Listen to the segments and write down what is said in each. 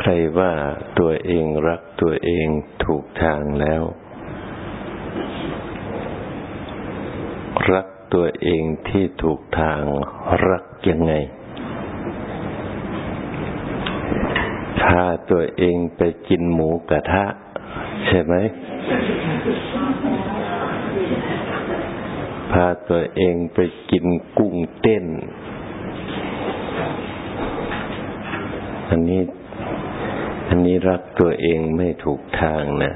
ใครว่าตัวเองรักตัวเองถูกทางแล้ว รักตัวเองที่ถูกทางรักยังไง พาตัวเองไปกินหมูกระทะ ใช่ไหมพาตัวเองไปกินกุ้งเต้น อันนี้ อันนี้รักตัวเองไม่ถูกทางนะ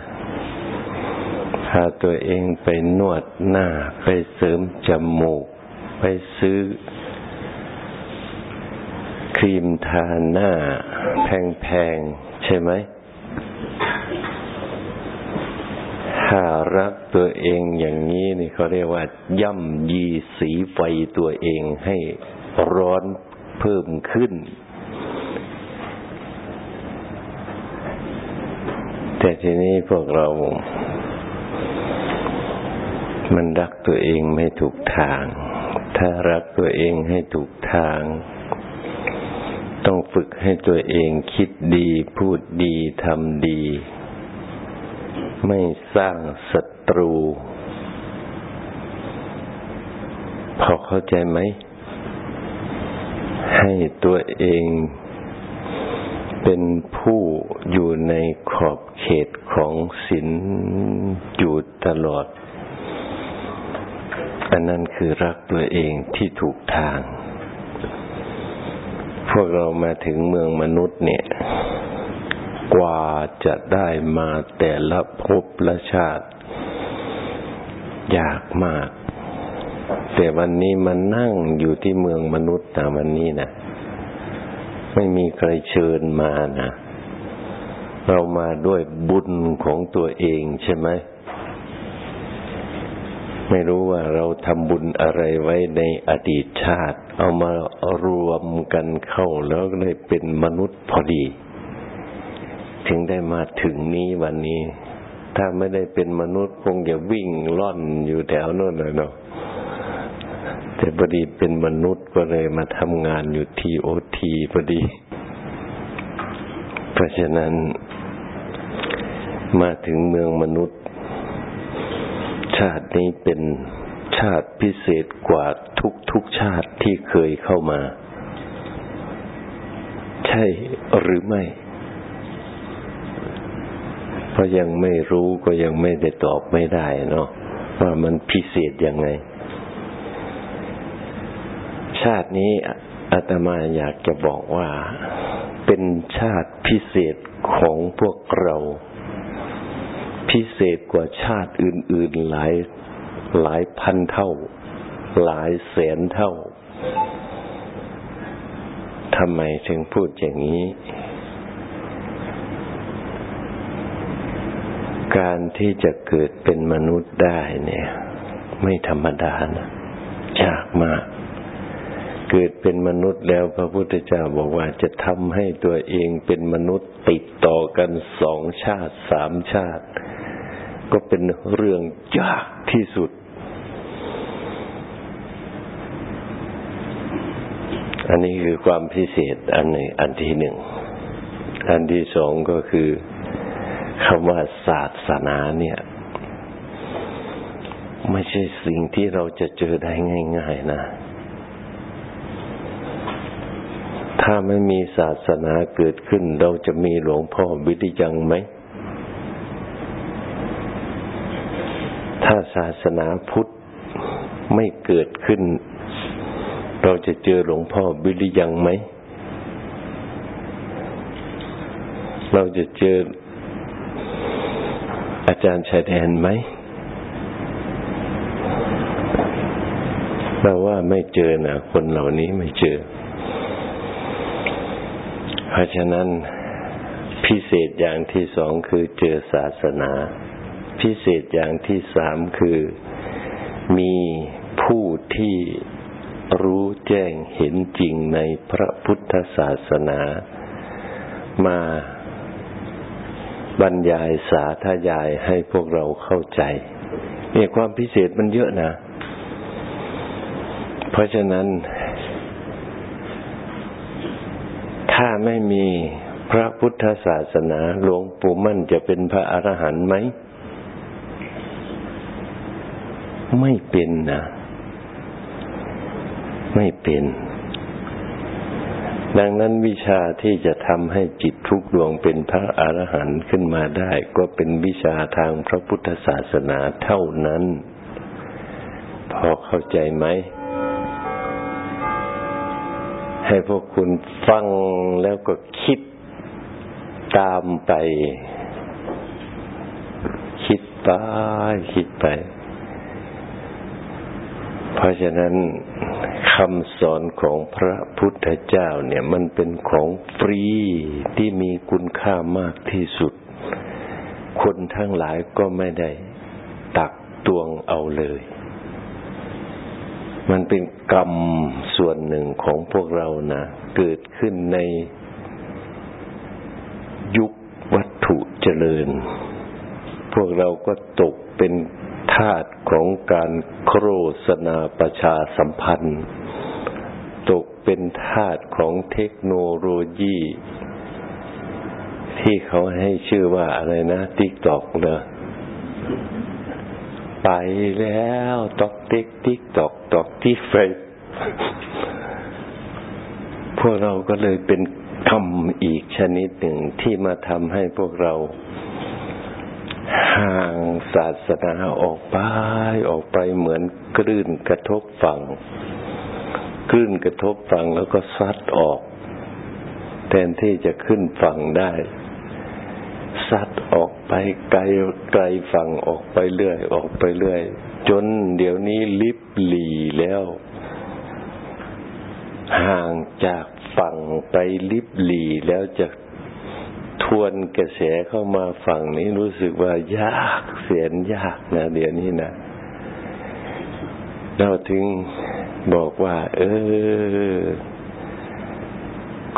พาตัวเองไปนวดหน้า ไปเสริมจมูก ไปซื้อ ครีมทาหน้า แพงๆ ใช่ไหม ถ้ารักตัวเองอย่างนี้นี่เขาเรียกว่า ย่ำยีสีไฟตัวเองให้ร้อนเพิ่มขึ้น แต่ทีนี้พวกเรามันรักตัวเองไม่ถูกทาง ถ้ารักตัวเองให้ถูกทาง ต้องฝึกให้ตัวเองคิดดี พูดดี ทำดี ไม่สร้างศัตรู พอเข้าใจไหม ให้ตัวเอง เป็นผู้อยู่ในขอบเขตของศีลอยู่ตลอด อันนั้นคือรักตัวเองที่ถูกทาง พวกเรามาถึงเมืองมนุษย์เนี่ย กว่าจะได้มาแต่ละภพละชาติ ยากมาก แต่วันนี้มานั่งอยู่ที่เมืองมนุษย์นะวันนี้นะ ไม่มีใครเชิญมานะเรามาด้วยบุญของตัวเองใช่ไหมไม่รู้ว่าเราทำบุญอะไรไว้ในอดีตชาติ เอามารวมกันเข้าแล้วเลยเป็นมนุษย์พอดี ถึงได้มาถึงนี้วันนี้ ถ้าไม่ได้เป็นมนุษย์คงจะวิ่งล่อนอยู่แถวโน้นเลยเนาะ แต่พอดีเป็นมนุษย์ก็เลยมาทำงานอยู่ทีโอทีพอดี เพราะฉะนั้น มาถึงเมืองมนุษย์ ชาตินี้เป็นชาติพิเศษกว่าทุกทุกชาติที่เคยเข้ามา ใช่หรือไม่เพราะยังไม่รู้ก็ยังไม่ได้ตอบไม่ได้เนาะว่ามันพิเศษยังไง ชาตินี้อาตมาอยากจะบอกว่าเป็นชาติพิเศษของพวกเรา พิเศษกว่าชาติอื่น ๆ หลายหลายพันเท่า หลายแสนเท่าทำไมถึงพูดอย่างนี้ การที่จะเกิดเป็นมนุษย์ได้เนี่ย ไม่ธรรมดานะยากมาก เกิดเป็นมนุษย์แล้วพระพุทธเจ้าบอกว่าจะทำให้ตัวเองเป็นมนุษย์ติดต่อกันสองชาติสามชาติ ก็เป็นเรื่องยากที่สุด อันนี้คือความพิเศษอันหนึ่งอันที่หนึ่ง อันที่สองก็คือคำว่าศาสนาเนี่ยไม่ใช่สิ่งที่เราจะเจอได้ง่าย ๆ นะ ถ้าไม่มีศาสนาเกิดขึ้น เราจะมีหลวงพ่อวิริยังไหม ถ้าศาสนาพุทธไม่เกิดขึ้น เราจะเจอหลวงพ่อวิริยังไหม เราจะเจออาจารย์ชายแดนไหมเราว่าไม่เจอนะคนเหล่านี้ไม่เจอ เพราะฉะนั้นพิเศษอย่างที่สองคือเจอศาสนา พิเศษอย่างที่สามคือมีผู้ที่รู้แจ้งเห็นจริงในพระพุทธศาสนา มาบรรยายสาธยายให้พวกเราเข้าใจเนี่ยความพิเศษมันเยอะนะ เพราะฉะนั้น ถ้าไม่มีพระพุทธศาสนาหลวงปู่มั่นจะเป็นพระอรหันต์ไหม ไม่เป็นนะ ไม่เป็น ดังนั้นวิชาที่จะทำให้จิตทุกดวงเป็นพระอรหันต์ขึ้นมาได้ ก็เป็นวิชาทางพระพุทธศาสนาเท่านั้น พอเข้าใจไหม ให้พวกคุณฟังแล้วก็คิดตามไป คิดไปคิดไป เพราะฉะนั้นคำสอนของพระพุทธเจ้าเนี่ย มันเป็นของฟรีที่มีคุณค่ามากที่สุด คนทั้งหลายก็ไม่ได้ตักตวงเอาเลย มันเป็นกรรมส่วนหนึ่งของพวกเรานะ เกิดขึ้นในยุควัตถุเจริญ พวกเราก็ตกเป็นทาสของการโฆษณาประชาสัมพันธ์ ตกเป็นทาสของเทคโนโลยี ที่เขาให้ชื่อว่าอะไรนะ TikTok เนอะ ไปแล้วตอกติ๊กติ๊กตอกตอกที่ Face พวกเราก็เลยเป็นคำอีกชนิดหนึ่งที่มาทำให้พวกเราห่างศาสนาออกไป ออกไปเหมือนคลื่นกระทบฝั่งคลื่นกระทบฝั่งแล้วก็ซัดออก แทนที่จะขึ้นฝั่งได้ ซัดออกไปไกลไกลฝั่งออกไปเรื่อย ออกไปเรื่อย จนเดี๋ยวนี้ลิบหลีแล้ว ห่างจากฝั่งไปลิบหลีแล้วจะทวนกระแสเข้ามาฝั่งนี้รู้สึกว่ายากเสียนยากนะเดี๋ยวนี้นะเราถึงบอกว่า เออ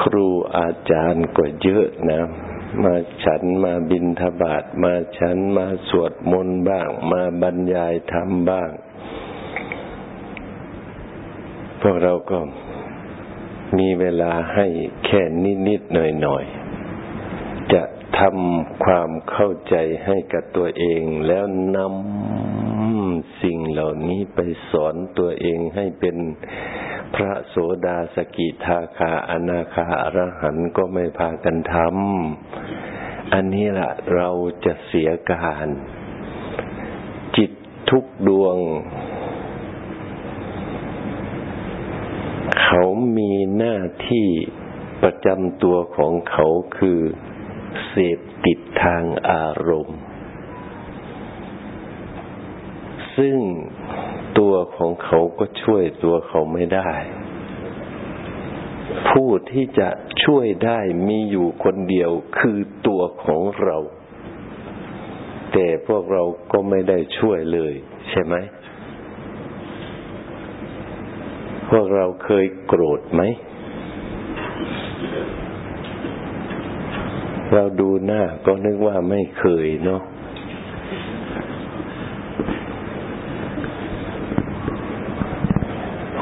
ครูอาจารย์ก็เยอะนะ มาฉันมาบินทบาทมาฉันมาสวดมนต์บ้าง มาบรรยายธรรมบ้าง พวกเราก็มีเวลาให้แค่นิดๆหน่อยๆ จะทำความเข้าใจให้กับตัวเองแล้วนำสิ่งเหล่านี้ไปสอนตัวเองให้เป็น พระโสดาสกิทาคาอนาคาอรหันก็ไม่พากันทำอันนี้ละเราจะเสียการ จิตทุกดวง เขามีหน้าที่ประจำตัวของเขาคือเสพติดทางอารมณ์ ซึ่ง ตัวของเขาก็ช่วยตัวเขาไม่ได้ ผู้ที่จะช่วยได้มีอยู่คนเดียวคือตัวของเรา แต่พวกเราก็ไม่ได้ช่วยเลย ใช่ไหม พวกเราเคยโกรธไหม เราดูหน้าก็นึกว่าไม่เคยเนาะ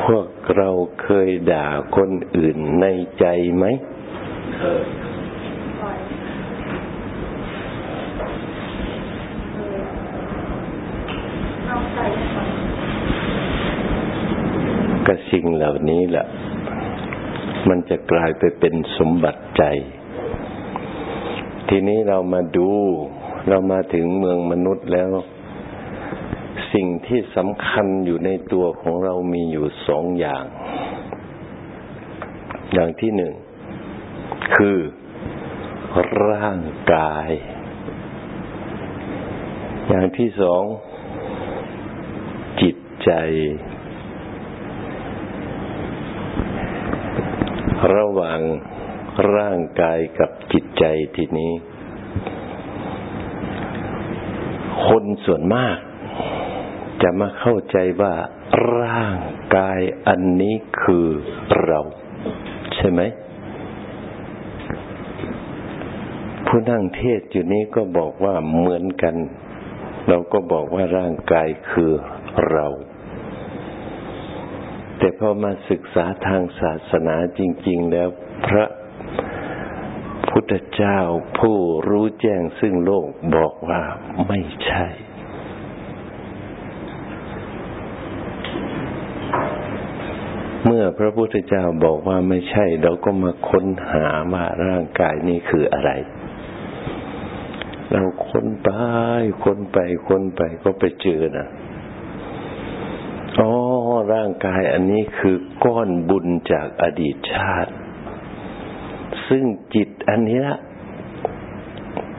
พวก เราเคยด่าคนอื่นในใจไหมเคยก็สิ่งเหล่านี้แหละ มันจะกลายไปเป็นสมบัติใจ ทีนี้เรามาดู เรามาถึงเมืองมนุษย์แล้ว สิ่งที่สำคัญอยู่ในตัวของเรามีอยู่สองอย่าง อย่างที่หนึ่ง คือร่างกาย อย่างที่สอง จิตใจ ระหว่างร่างกายกับจิตใจทีนี้ คนส่วนมาก จะมาเข้าใจว่าร่างกายอันนี้คือเรา ใช่ไหม ผู้นั่งเทศอยู่นี้ก็บอกว่าเหมือนกัน เราก็บอกว่าร่างกายคือเรา แต่พอมาศึกษาทางศาสนาจริง ๆ แล้วพระพุทธเจ้าผู้รู้แจ้งซึ่งโลกบอกว่าไม่ใช่ มื่อพระพุทธเจ้าบอกว่าไม่ใช่ เราก็มาค้นหาว่าร่างกายนี้คืออะไร เราค้นไปค้นไปค้นไปก็ไปเจอนะอ๋อร่างกายอันนี้คือก้อนบุญจากอดีตชาติ ซึ่งจิตอันนี้ละ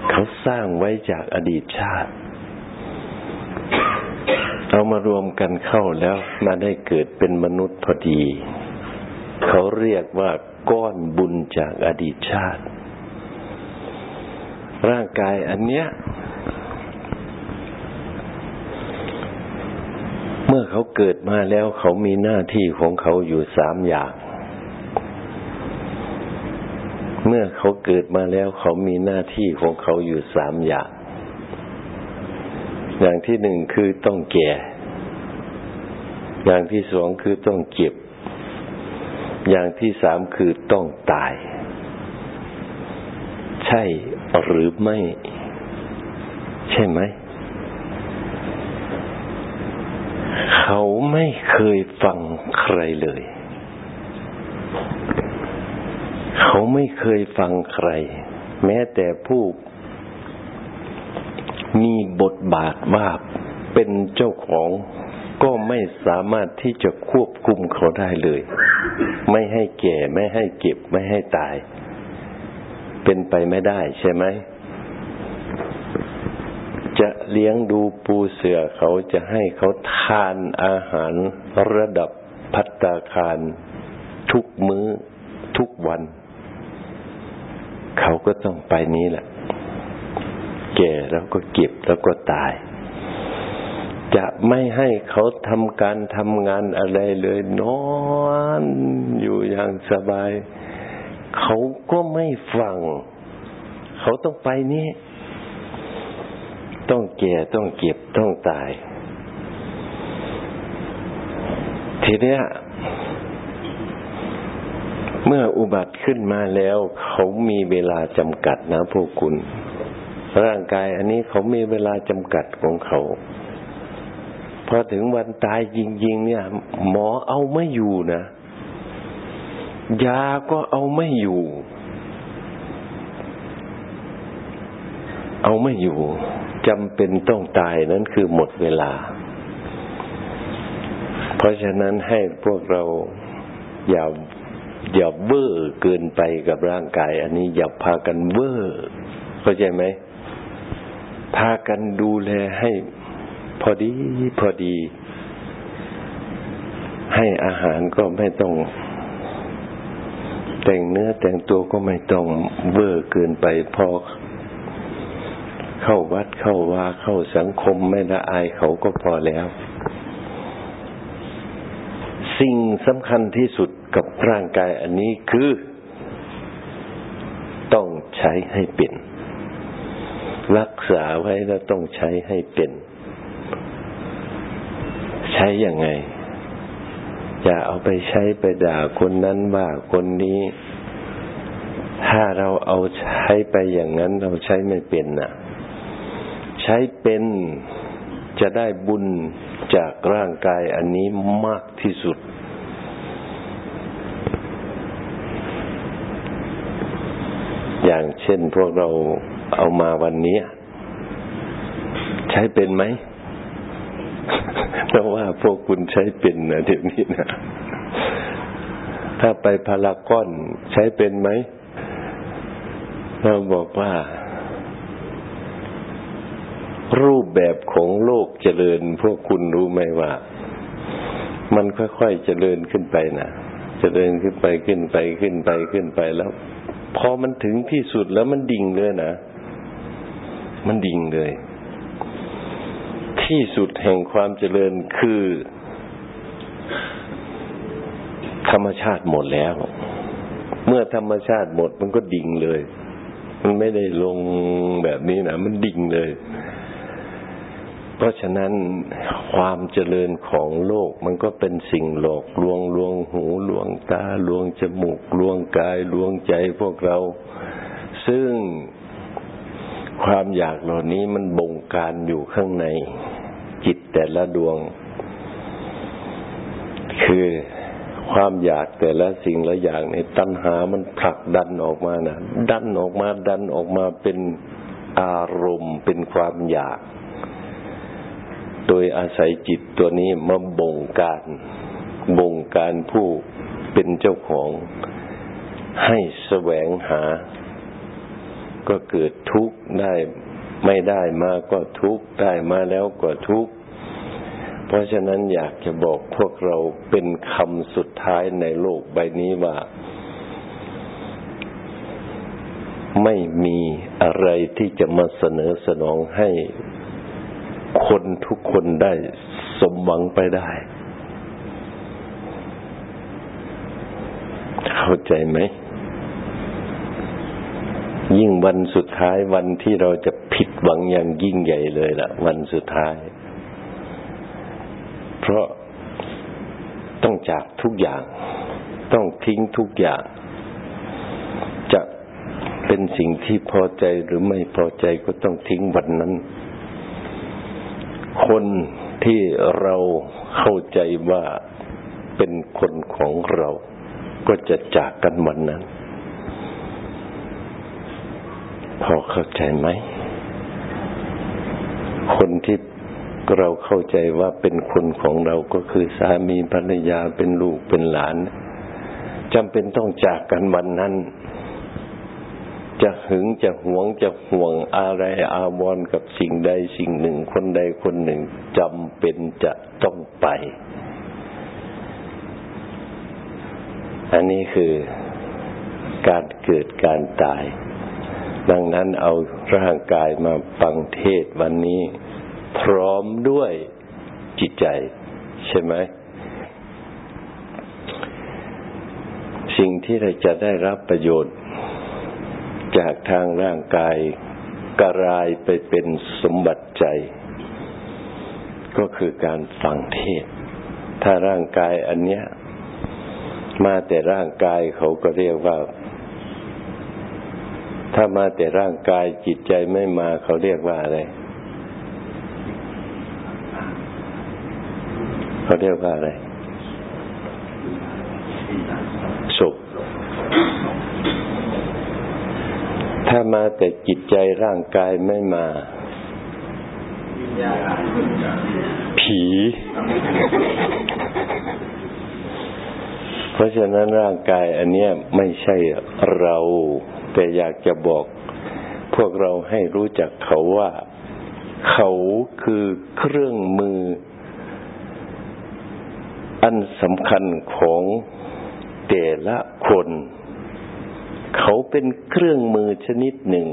เขาสร้างไว้จากอดีตชาติ เอามารวมกันเข้าแล้วมาได้เกิดเป็นมนุษย์พอดี เขาเรียกว่าก้อนบุญจากอดีตชาติ ร่างกายอันเนี้ย เมื่อเขาเกิดมาแล้วเขามีหน้าที่ของเขาอยู่สามอย่าง เมื่อเขาเกิดมาแล้วเขามีหน้าที่ของเขาอยู่สามอย่าง อย่างที่หนึ่งคือต้องแก่ อย่างที่สองคือต้องเก็บ อย่างที่สามคือต้องตาย ใช่หรือไม่ ใช่ไหม เขาไม่เคยฟังใครเลย เขาไม่เคยฟังใคร แม้แต่ผู้ บทบาทว่าเป็นเจ้าของก็ไม่สามารถที่จะควบคุมเขาได้เลย ไม่ให้แก่ไม่ให้เก็บไม่ให้ตาย เป็นไปไม่ได้ใช่ไหม จะเลี้ยงดูปูเสือเขาจะให้เขาทานอาหารระดับพัตตาคาร ทุกมื้อทุกวัน เขาก็ต้องไปนี้แหละ แก่แล้วก็เก็บแล้วก็ตาย จะไม่ให้เขาทำการทำงานอะไรเลย นอนอยู่อย่างสบาย เขาก็ไม่ฟัง เขาต้องไปนี้ต้องแก่ต้องเก็บต้องตาย ทีเนี้ยเมื่ออุบัติขึ้นมาแล้ว เขามีเวลาจำกัดนะพวกคุณ ร่างกายอันนี้เขามีเวลาจำกัดของเขา พอถึงวันตายจริง ๆ เนี่ย หมอเอาไม่อยู่นะยาก็เอาไม่อยู่ เอาไม่อยู่จำเป็นต้องตายนั้นคือหมดเวลา เพราะฉะนั้นให้พวกเราอย่าอย่าเบ้อเกินไปกับร่างกาย อันนี้อย่าพากันเบ้อเข้าใจไหม พากันดูแลให้พอดีพอดี ให้อาหารก็ไม่ต้อง แต่งเนื้อแต่งตัวก็ไม่ต้องเบ้อเกินไปพอเข้าวัดเข้าวาเข้าสังคมไม่ละอายเขาก็พอแล้ว สิ่งสำคัญที่สุดกับร่างกายอันนี้คือ ต้องใช้ให้เป็น รักษาไว้แล้วต้องใช้ให้เป็น ใช้ยังไง อย่าเอาไปใช้ไปด่าคนนั้นว่าคนนี้ ถ้าเราเอาใช้ไปอย่างนั้นเราใช้ไม่เป็นน่ะ ใช้เป็นจะได้บุญจากร่างกายอันนี้มากที่สุด อย่างเช่นพวกเราเอามาวันนี้ ใช้เป็นไหมเพราะว่าพวกคุณใช้เป็นนะเดี๋ยวนี้นะถ้าไปพารากอนใช้เป็นไหมเราบอกว่า รูปแบบของโลกเจริญ พวกคุณรู้ไหมว่า มันค่อยๆเจริญขึ้นไปนะเจริญขึ้นไปขึ้นไปขึ้นไปขึ้นไปแล้ว พอมันถึงที่สุดแล้วมันดิ่งเลยนะ มันดิ่งเลย ที่สุดแห่งความเจริญคือ ธรรมชาติหมดแล้ว เมื่อธรรมชาติหมดมันก็ดิ่งเลย มันไม่ได้ลงแบบนี้นะมันดิ่งเลย เพราะฉะนั้นความเจริญของโลกมันก็เป็นสิ่งหลอกลวงลวงหูลวงตาลวงจมูกลวงกายลวงใจพวกเรา ซึ่งความอยากเหล่านี้มันบงการอยู่ข้างในจิตแต่ละดวง คือความอยากแต่ละสิ่งละอย่างในตัณหามันผลักดันออกมานะดันออกมาดันออกมาเป็นอารมณ์เป็นความอยาก โดยอาศัยจิตตัวนี้มาบงการ บงการผู้เป็นเจ้าของ ให้แสวงหา ก็เกิดทุกข์ได้ไม่ได้มาก็ทุกข์ได้มาแล้วก็ทุกข์เพราะฉะนั้นอยากจะบอกพวกเราเป็นคำสุดท้ายในโลกใบนี้ว่า ไม่มีอะไรที่จะมาเสนอสนองให้ คนทุกคนได้สมหวังไปได้ เข้าใจไหม ยิ่งวันสุดท้ายวันที่เราจะผิดหวังอย่างยิ่งใหญ่เลยล่ะ วันสุดท้าย เพราะต้องจากทุกอย่าง ต้องทิ้งทุกอย่าง จะเป็นสิ่งที่พอใจหรือไม่พอใจก็ต้องทิ้งวันนั้น คนที่เราเข้าใจว่าเป็นคนของเราก็จะจากกันวันนั้น พอเข้าใจไหม คนที่เราเข้าใจว่าเป็นคนของเราก็คือสามีภรรยาเป็นลูกเป็นหลานจำเป็นต้องจากกันวันนั้น จะหึงจะหวงจะห่วงอะไรอาวรกับสิ่งใดสิ่งหนึ่ง คนใดคนหนึ่งจำเป็นจะต้องไป อันนี้คือการเกิดการตาย ดังนั้นเอาร่างกายมาฟังเทศวันนี้ พร้อมด้วยจิตใจ ใช่ไหมสิ่งที่เราจะได้รับประโยชน์ จากทางร่างกายกระรายไปเป็นสมบัติใจ ก็คือการฟังเทศ ถ้าร่างกายอันเนี้ย มาแต่ร่างกายเขาก็เรียกว่า ถ้ามาแต่ร่างกายจิตใจไม่มาเขาเรียกว่าอะไรเขาเรียกว่าอะไรสุข ถ้ามาแต่จิตใจร่างกายไม่มา ผี เพราะฉะนั้นร่างกายอันเนี้ยไม่ใช่เรา แต่อยากจะบอก พวกเราให้รู้จักเขาว่า เขาคือเครื่องมือ อันสำคัญของแต่ละคน เขาเป็นเครื่องมือชนิดหนึ่ง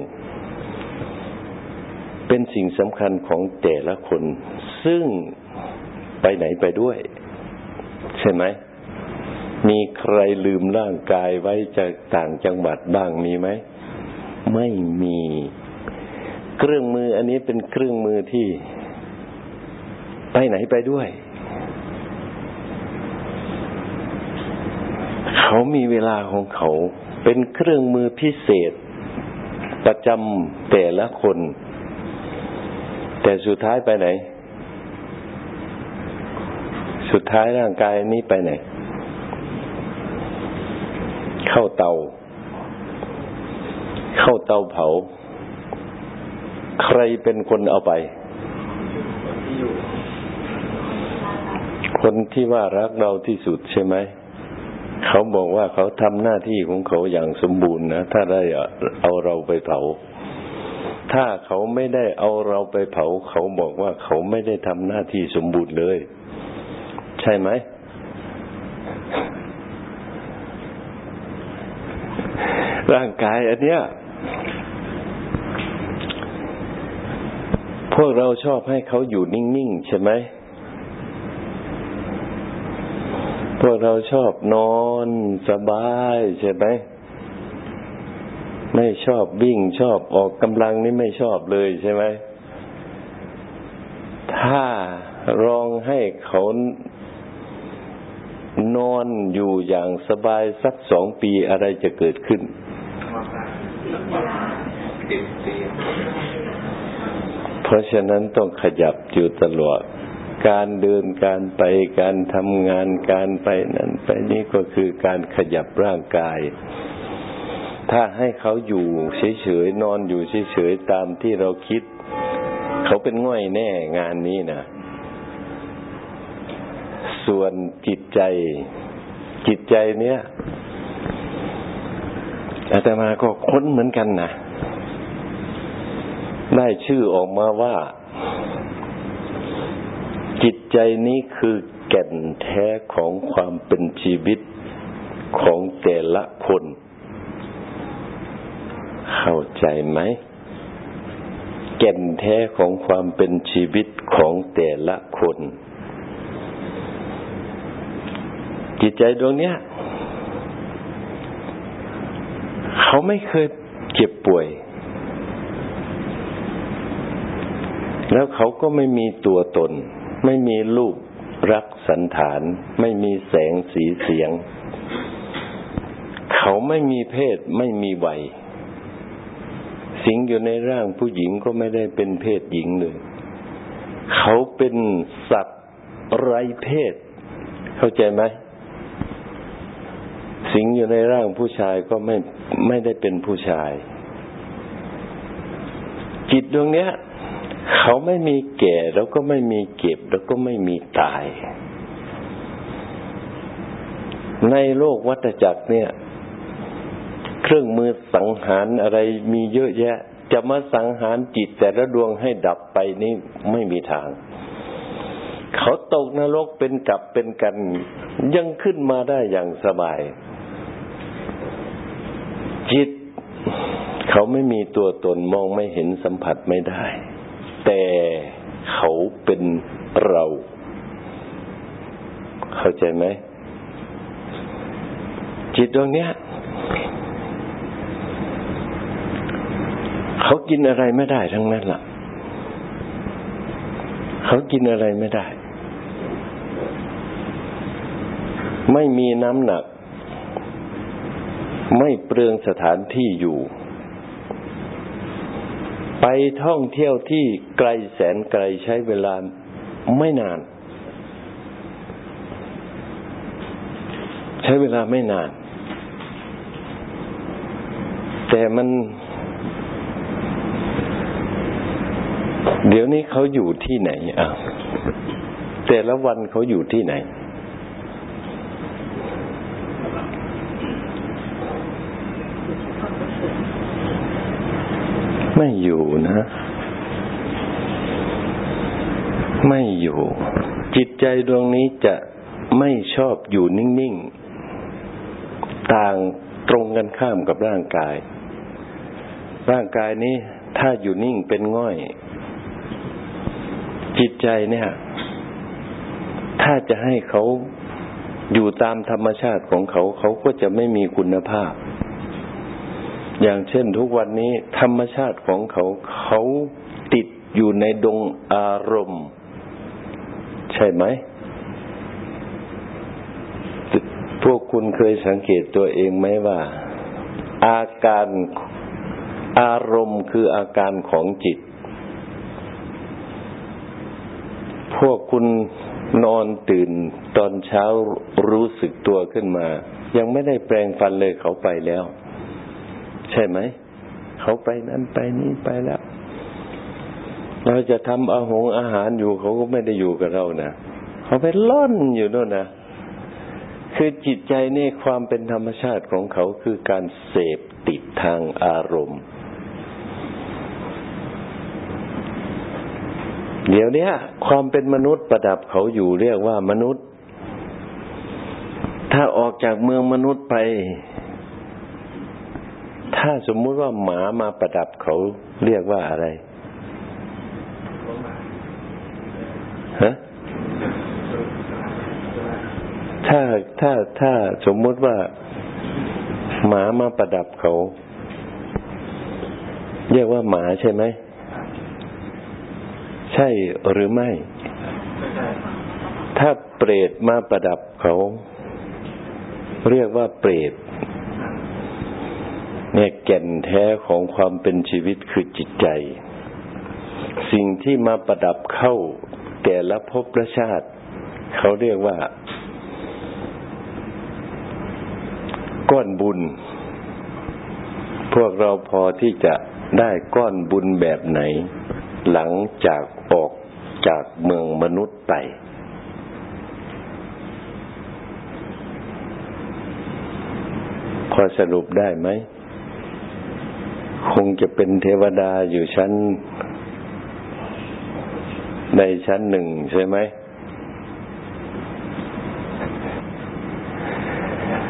เป็นสิ่งสำคัญของแต่ละคน ซึ่งไปไหนไปด้วย ใช่ไหม มีใครลืมร่างกายไว้จากต่างจังหวัดบ้างมีไหม ไม่มี เครื่องมืออันนี้เป็นเครื่องมือที่ ไปไหนไปด้วยเขามีเวลาของเขา เป็นเครื่องมือพิเศษ ประจำแต่ละคน แต่สุดท้ายไปไหน สุดท้ายร่างกายนี้ไปไหน เข้าเตา เข้าเตาเผา ใครเป็นคนเอาไป คนที่ว่ารักเราที่สุดใช่ไหม เขาบอกว่าเขาทำหน้าที่ของเขาอย่างสมบูรณ์นะถ้าได้เอาเราไปเผา ถ้าเขาไม่ได้เอาเราไปเผา เขาบอกว่าเขาไม่ได้ทำหน้าที่สมบูรณ์เลย ใช่ไหมร่างกายอันเนี้ยพวกเราชอบให้เขาอยู่นิ่งๆใช่ไหม พวกเราชอบนอนสบายใช่ไหมไม่ชอบวิ่งชอบออกกำลังนี่ไม่ชอบเลยใช่ไหม ถ้ารองให้เขานอนอยู่อย่างสบายสักสองปีอะไรจะเกิดขึ้น เพราะฉะนั้นต้องขยับอยู่ตลอด การเดินการไปการทำงานการไปนั้นไปนี่ก็คือการขยับร่างกาย ถ้าให้เขาอยู่เฉยๆนอนอยู่เฉยๆตามที่เราคิด เขาเป็นง่อยแน่งานนี้นะส่วนจิตใจ จิตใจเนี้ยอาตมาก็ค้นเหมือนกันนะได้ชื่อออกมาว่า ใจนี้คือแก่นแท้ของความเป็นชีวิตของแต่ละคน เข้าใจไหม แก่นแท้ของความเป็นชีวิตของแต่ละคน จิตใจดวงเนี้ย เขาไม่เคยเจ็บป่วยแล้วเขาก็ไม่มีตัวตน ไม่มีรูปรักสันฐาน ไม่มีแสงสีเสียง เขาไม่มีเพศไม่มีวัย สิงอยู่ในร่างผู้หญิงก็ไม่ได้เป็นเพศหญิงเลย เขาเป็นสัตว์ไร้เพศ เข้าใจไหมสิงอยู่ในร่างผู้ชายก็ไม่ไม่ได้เป็นผู้ชาย จิตดวงเนี้ย เขาไม่มีแก่แล้วก็ไม่มีเก็บแล้วก็ไม่มีตาย ในโลกวัฏจักรเนี่ย เครื่องมือสังหารอะไรมีเยอะแยะ จะมาสังหารจิตแต่ละดวงให้ดับไปนี่ไม่มีทาง เขาตกนรกเป็นกับเป็นกัน ยังขึ้นมาได้อย่างสบาย จิตเขาไม่มีตัวตนมองไม่เห็นสัมผัสไม่ได้ แต่เขาเป็นเรา เข้าใจไหม จิตดวงเนี้ย เขากินอะไรไม่ได้ทั้งนั้นล่ะ เขากินอะไรไม่ได้ ไม่มีน้ำหนัก ไม่เปลืองสถานที่อยู่ ไปท่องเที่ยวที่ไกลแสนไกลใช้เวลาไม่นาน ใช้เวลาไม่นาน แต่มัน เดี๋ยวนี้เขาอยู่ที่ไหนอะแต่ละวันเขาอยู่ที่ไหน ไม่อยู่นะ ไม่อยู่ จิตใจดวงนี้จะไม่ชอบอยู่นิ่งๆ ต่างตรงกันข้ามกับร่างกาย ร่างกายนี้ถ้าอยู่นิ่งเป็นง่อย จิตใจเนี่ย ถ้าจะให้เขาอยู่ตามธรรมชาติของเขา เขาก็จะไม่มีคุณภาพ อย่างเช่นทุกวันนี้ธรรมชาติของเขาเขาติดอยู่ในดงอารมณ์ ใช่ไหม พวกคุณเคยสังเกตตัวเองไหมว่า อาการอารมณ์คืออาการของจิต พวกคุณนอนตื่นตอนเช้ารู้สึกตัวขึ้นมา ยังไม่ได้แปลงฟันเลยเขาไปแล้ว ใช่ไหม เขาไปนั้นไปนี้ไปแล้ว เราจะทำอาหงอาหารอยู่เขาก็ไม่ได้อยู่กับเรานะเขาไปล่อนอยู่โน่นนะคือจิตใจนี่ความเป็นธรรมชาติของเขาคือการเสพติดทางอารมณ์ เดี๋ยวนี้ความเป็นมนุษย์ประดับเขาอยู่เรียกว่ามนุษย์ ถ้าออกจากเมืองมนุษย์ไป ถ้าสมมุติว่าหมามาประดับเขาเรียกว่าอะไรฮะถ้าถ้าถ้าสมมุติว่าหมามาประดับเขา เรียกว่าหมาใช่ไหม ใช่หรือไม่ ถ้าเปรตมาประดับเขา เรียกว่าเปรต เนี่ยแก่นแท้ของความเป็นชีวิตคือจิตใจ สิ่งที่มาประดับเข้าแต่ละภพละชาติ เขาเรียกว่า ก้อนบุญ พวกเราพอที่จะได้ก้อนบุญแบบไหน หลังจากออกจากเมืองมนุษย์ไปพอสรุปได้ไหม คงจะเป็นเทวดาอยู่ชั้น ในชั้นหนึ่งใช่ไหม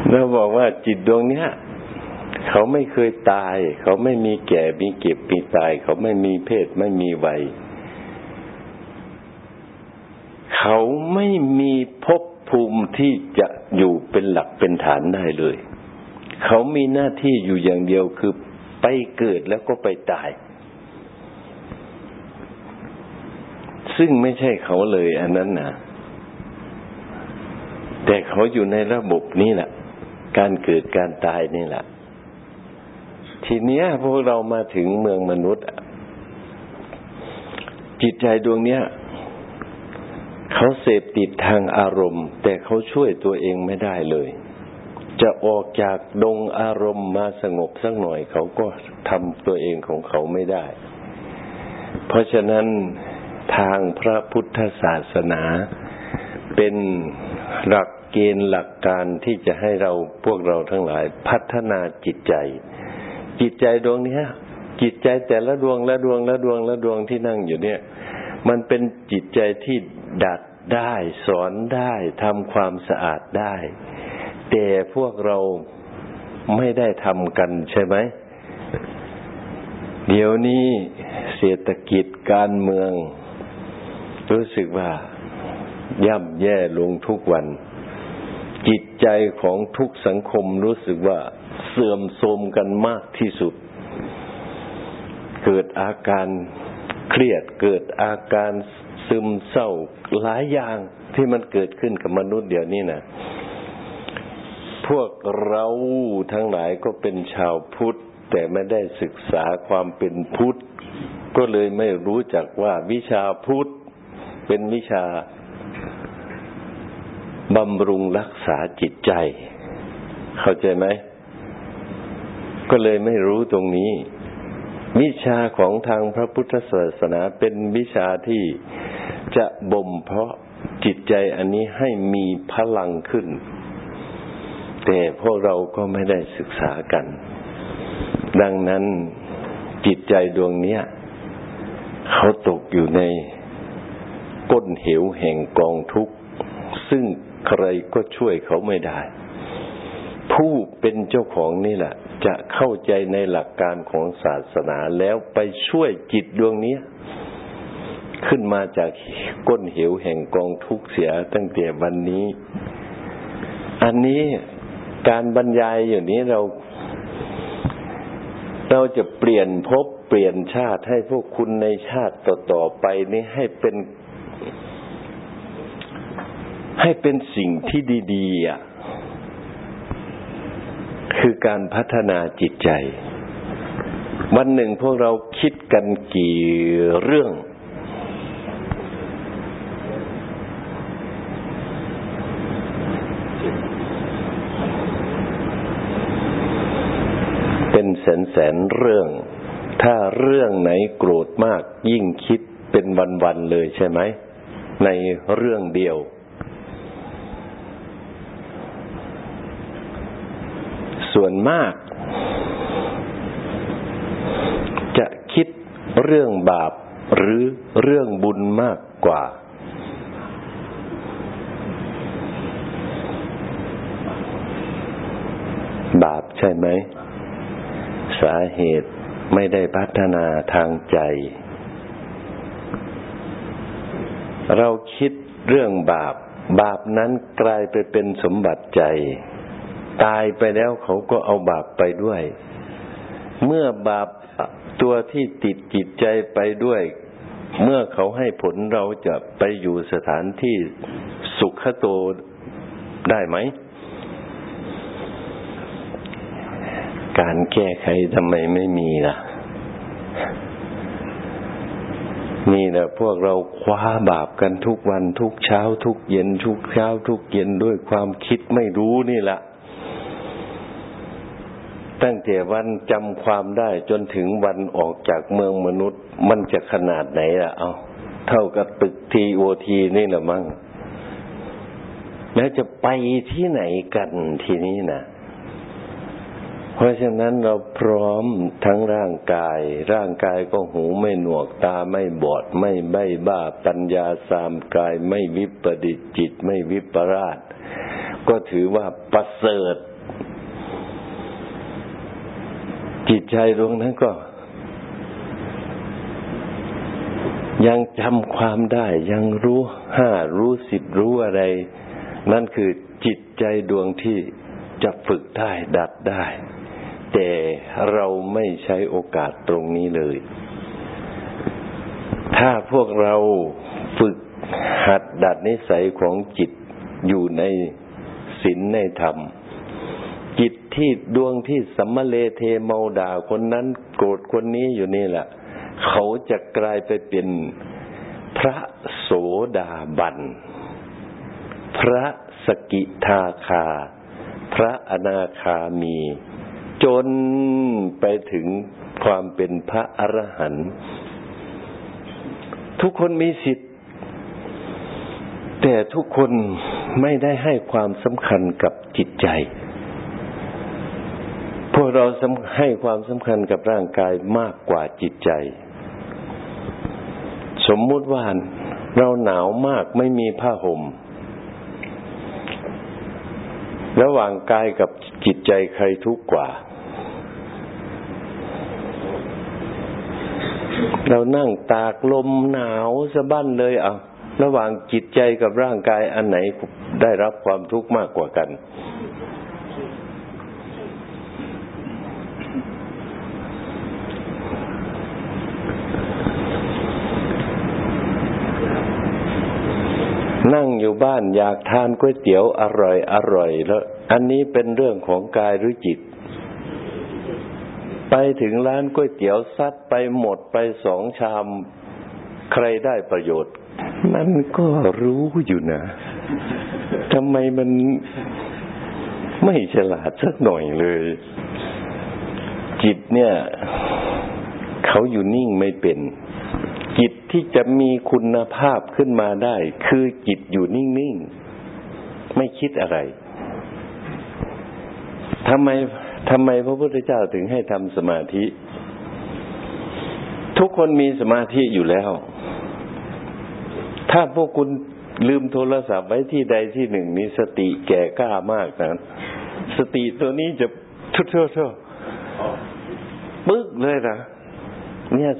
เราบอกว่าจิตดวงเนี้ยเขาไม่เคยตาย เขาไม่มีแก่มีเก็บมีตาย เขาไม่มีเพศไม่มีวัย เขาไม่มีภพภูมิที่จะอยู่เป็นหลักเป็นฐานได้เลย เขามีหน้าที่อยู่อย่างเดียวคือ ไปเกิดแล้วก็ไปตาย ซึ่งไม่ใช่เขาเลยอันนั้นนะแต่เขาอยู่ในระบบนี้แหละการเกิดการตายนี่แหละทีเนี้ยพวกเรามาถึงเมืองมนุษย์ จิตใจดวงเนี้ยเขาเสพติดทางอารมณ์ แต่เขาช่วยตัวเองไม่ได้เลย จะออกจากดงอารมณ์มาสงบสักหน่อย เขาก็ทำตัวเองของเขาไม่ได้ เพราะฉะนั้นทางพระพุทธศาสนาเป็นหลักเกณฑ์หลักการที่จะให้เราพวกเราทั้งหลายพัฒนาจิตใจ จิตใจดวงนี้จิตใจแต่ละดวงละดวงละดวงละดวงที่นั่งอยู่เนี่ย มันเป็นจิตใจที่ดัดได้ สอนได้ทำความสะอาดได้ แต่พวกเราไม่ได้ทำกันใช่ไหม เดี๋ยวนี้เศรษฐกิจการเมือง รู้สึกว่า ย่ำแย่ลงทุกวัน จิตใจของทุกสังคมรู้สึกว่าเสื่อมโทรมกันมากที่สุด เกิดอาการเครียดเกิดอาการซึมเศร้าหลายอย่างที่มันเกิดขึ้นกับมนุษย์เดี๋ยวนี้นะ พวกเราทั้งหลายก็เป็นชาวพุทธ แต่ไม่ได้ศึกษาความเป็นพุทธ ก็เลยไม่รู้จักว่าวิชาพุทธ เป็นวิชาบำรุงรักษาจิตใจ เข้าใจไหม ก็เลยไม่รู้ตรงนี้ วิชาของทางพระพุทธศาสนาเป็นวิชาที่จะบ่มเพาะจิตใจอันนี้ให้มีพลังขึ้น แต่พวกเราก็ไม่ได้ศึกษากัน ดังนั้นจิตใจดวงนี้เขาตกอยู่ในก้นเหวแห่งกองทุกข์ซึ่งใครก็ช่วยเขาไม่ได้ ผู้เป็นเจ้าของนี่แหละ จะเข้าใจในหลักการของศาสนาแล้วไปช่วยจิตดวงนี้ ขึ้นมาจากก้นเหวแห่งกองทุกข์เสียตั้งแต่วันนี้ อันนี้ การบรรยายอยู่นี้เรา เราจะเปลี่ยนภพเปลี่ยนชาติให้พวกคุณในชาติต่อๆไปนี้ให้เป็นให้เป็นสิ่งที่ดีๆอะคือการพัฒนาจิตใจ วันหนึ่งพวกเราคิดกันกี่เรื่อง เป็นแสนแสน เรื่อง ถ้าเรื่องไหนโกรธมาก ยิ่งคิดเป็นวันๆเลยใช่ไหม ในเรื่องเดียว ส่วนมาก จะคิดเรื่องบาปหรือเรื่องบุญมากกว่าบาปใช่ไหม สาเหตุไม่ได้พัฒนาทางใจ เราคิดเรื่องบาป บาปนั้นกลายไปเป็นสมบัติใจ ตายไปแล้วเขาก็เอาบาปไปด้วย เมื่อบาปตัวที่ติดจิตใจไปด้วย เมื่อเขาให้ผลเราจะไปอยู่สถานที่สุขโตได้ไหม การแก้ไขทำไมไม่มีล่ะ นี่แหละพวกเราคว้าบาปกันทุกวันทุกเช้า ทุกเย็น ทุกเช้า ทุกเย็นด้วยความคิดไม่รู้นี่แหละตั้งแต่วันจำความได้จนถึงวันออกจากเมืองมนุษย์ มันจะขนาดไหนล่ะ เอา เท่ากับตึกทีโอทีนี่แหละมั้งแล้วจะไปที่ไหนกันทีนี้นะ เพราะฉะนั้นเราพร้อมทั้งร่างกาย ร่างกายก็หูไม่หนวกตาไม่บอด ไม่ใบ้บ้าปัญญาสามกายไม่วิปริตจิตไม่วิปราช ก็ถือว่าประเสริฐ จิตใจดวงนั้นก็ ยังจำความได้ยังรู้ห้ารู้สิบรู้อะไร นั่นคือจิตใจดวงที่จะฝึกได้ดัดได้ แต่เราไม่ใช้โอกาสตรงนี้เลย ถ้าพวกเราฝึกหัดดัดนิสัยของจิตอยู่ในศีลในธรรม จิตที่ดวงที่สัมมเลเทเมาด่าคนนั้นโกรธคนนี้อยู่นี่แหละ เขาจะกลายไปเป็นพระโสดาบัน พระสกิทาคา พระอนาคามี จนไปถึงความเป็นพระอรหันต์ทุกคนมีสิทธิ์ แต่ทุกคนไม่ได้ให้ความสำคัญกับจิตใจ พวกเราให้ความสำคัญกับร่างกายมากกว่าจิตใจ สมมุติว่าเราหนาวมากไม่มีผ้าหม่ม ระหว่างกายกับจิตใจใครทุกข์กว่า เรานั่งตากลมหนาวสะบั้นเลยเอะระหว่างจิตใจกับร่างกายอันไหนได้รับความทุกข์มากกว่ากัน นั่งอยู่บ้านอยากทานก๋วยเตี๋ยวอร่อยอร่อยแล้ว อันนี้เป็นเรื่องของกายหรือจิต ไปถึงร้านก๋วยเตี๋ยวซัดไปหมดไปสองชาม ใครได้ประโยชน์ นั่นก็รู้อยู่นะทำไมมันไม่ฉลาดสักหน่อยเลย จิตเนี่ย เขาอยู่นิ่งไม่เป็น จิตที่จะมีคุณภาพขึ้นมาได้ คือจิตอยู่นิ่งๆ ไม่คิดอะไรทำไมทำไมพระพุทธเจ้าถึงให้ทำสมาธิ ทุกคนมีสมาธิอยู่แล้ว ถ้าพวกคุณลืมโทรศัพท์ไว้ที่ใดที่หนึ่งมีสติแก่กล้ามากนะ สติตัวนี้จะทุเท่าๆปึ๊กเลยนะเนี่ย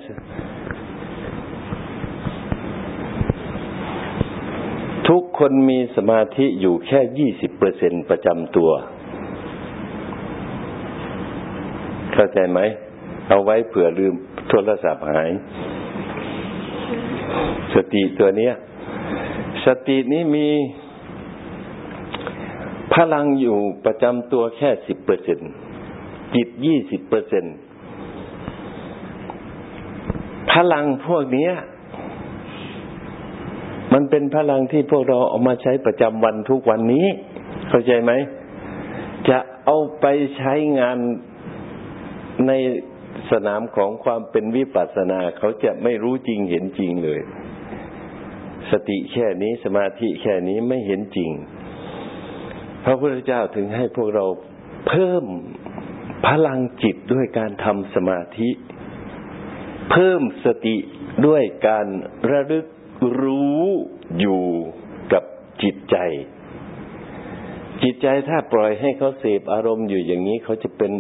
ทุกคนมีสมาธิอยู่แค่ยี่สิบเปอร์เซ็นประจำตัว เข้าใจไหม เอาไว้เผื่อลืมโทรศัพท์หาย สติตัวเนี้ย สตินี้มีพลังอยู่ประจำตัวแค่สิบเปอร์เซ็นจิตยี่สิบเปอร์เซ็นพลังพวกเนี้ย มันเป็นพลังที่พวกเราเอามาใช้ประจำวันทุกวันนี้ เข้าใจไหม จะเอาไปใช้งานในสนามของความเป็นวิปัสสนา เขาจะไม่รู้จริงเห็นจริงเลย สติแค่นี้สมาธิแค่นี้ไม่เห็นจริง พระพุทธเจ้าถึงให้พวกเราเพิ่มพลังจิตด้วยการทำสมาธิ เพิ่มสติด้วยการระลึก รู้อยู่กับจิตใจ จิตใจถ้าปล่อยให้เขาเสพอารมณ์อยู่อย่างนี้เขาจะเป็น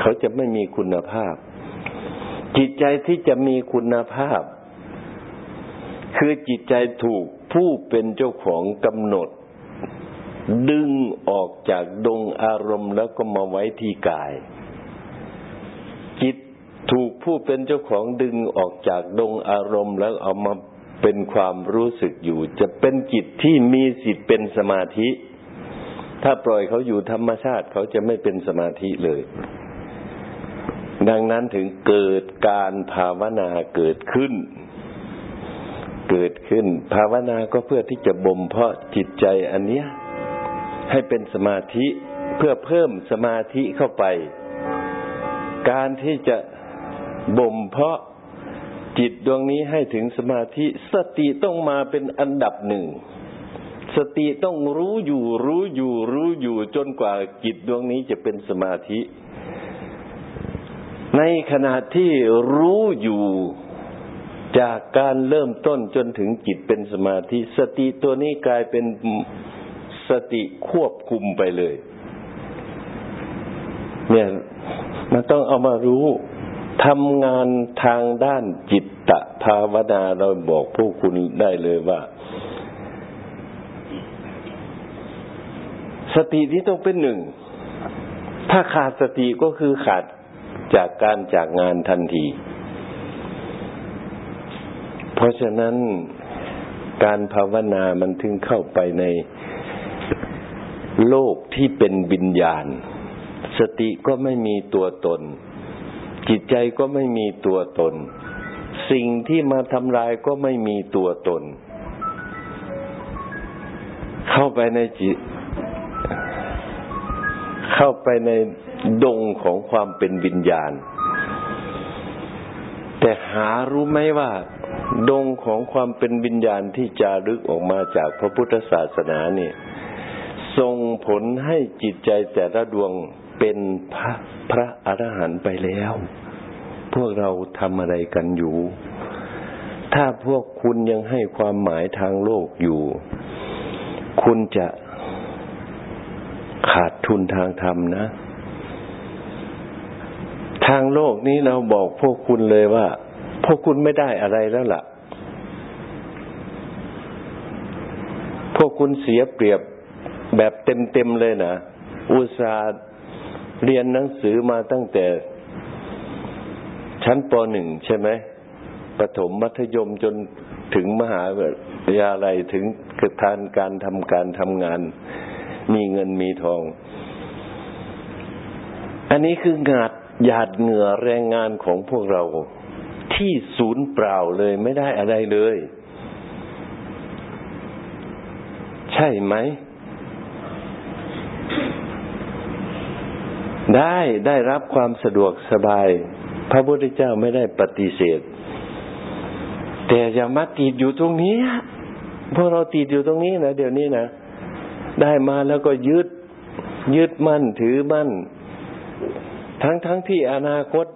เขาจะไม่มีคุณภาพ จิตใจที่จะมีคุณภาพ คือจิตใจถูกผู้เป็นเจ้าของกำหนด ดึงออกจากดงอารมณ์แล้วก็มาไว้ที่กาย จิตถูกผู้เป็นเจ้าของดึงออกจากดงอารมณ์แล้วเอามา เป็นความรู้สึกอยู่ จะเป็นจิตที่มีสิทธิ์เป็นสมาธิ ถ้าปล่อยเขาอยู่ธรรมชาติเขาจะไม่เป็นสมาธิเลย ดังนั้นถึงเกิดการภาวนาเกิดขึ้น เกิดขึ้น ภาวนาก็เพื่อที่จะบ่มเพาะจิตใจอันเนี้ย ให้เป็นสมาธิเพื่อเพิ่มสมาธิเข้าไป การที่จะบ่มเพาะ จิตดวงนี้ให้ถึงสมาธิ สติต้องมาเป็นอันดับหนึ่ง สติต้องรู้อยู่ รู้อยู่ รู้อยู่จนกว่าจิตดวงนี้จะเป็นสมาธิ ในขณะที่รู้อยู่จากการเริ่มต้นจนถึงจิตเป็นสมาธิ สติตัวนี้กลายเป็นสติควบคุมไปเลย เนี่ยมันต้องเอามารู้ ทำงานทางด้านจิตตภาวนาเราบอกผู้คุณได้เลยว่า สติที่ต้องเป็นหนึ่ง ถ้าขาดสติก็คือขาดจากการจากงานทันที เพราะฉะนั้นการภาวนามันถึงเข้าไปในโลกที่เป็นวิญญาณ สติก็ไม่มีตัวตน จิตใจก็ไม่มีตัวตน สิ่งที่มาทำลายก็ไม่มีตัวตน เข้าไปในจิต เข้าไปในดงของความเป็นวิญญาณ แต่หารู้ไหมว่า ดงของความเป็นวิญญาณที่จารึกออกมาจากพระพุทธศาสนาเนี่ยส่งผลให้จิตใจแต่ละดวง เป็นพระพระอรหันต์ไปแล้ว พวกเราทำอะไรกันอยู่ ถ้าพวกคุณยังให้ความหมายทางโลกอยู่ คุณจะขาดทุนทางธรรมนะ ทางโลกนี้เราบอกพวกคุณเลยว่า พวกคุณไม่ได้อะไรแล้วล่ะ พวกคุณเสียเปรียบแบบเต็มๆเลยนะอุตส่าห์ เรียนหนังสือมาตั้งแต่ชั้นปหนึ่งใช่ไหมประถมมัธยมจนถึงมหาวิทยาลัยถึงกระทานการทำการทำงาน มีเงินมีทอง อันนี้คืองาดหยาดเหงื่อแรงงานของพวกเรา ที่ศูนย์เปล่าเลยไม่ได้อะไรเลย ใช่ไหม ได้ได้รับความสะดวกสบาย พระพุทธเจ้าไม่ได้ปฏิเสธ แต่อย่ามาติดอยู่ตรงนี้พวกเราติดอยู่ตรงนี้นะเดี๋ยวนี้นะได้มาแล้วก็ยึดยึดมั่นถือมั่น ทั้งทั้งที่อนาคต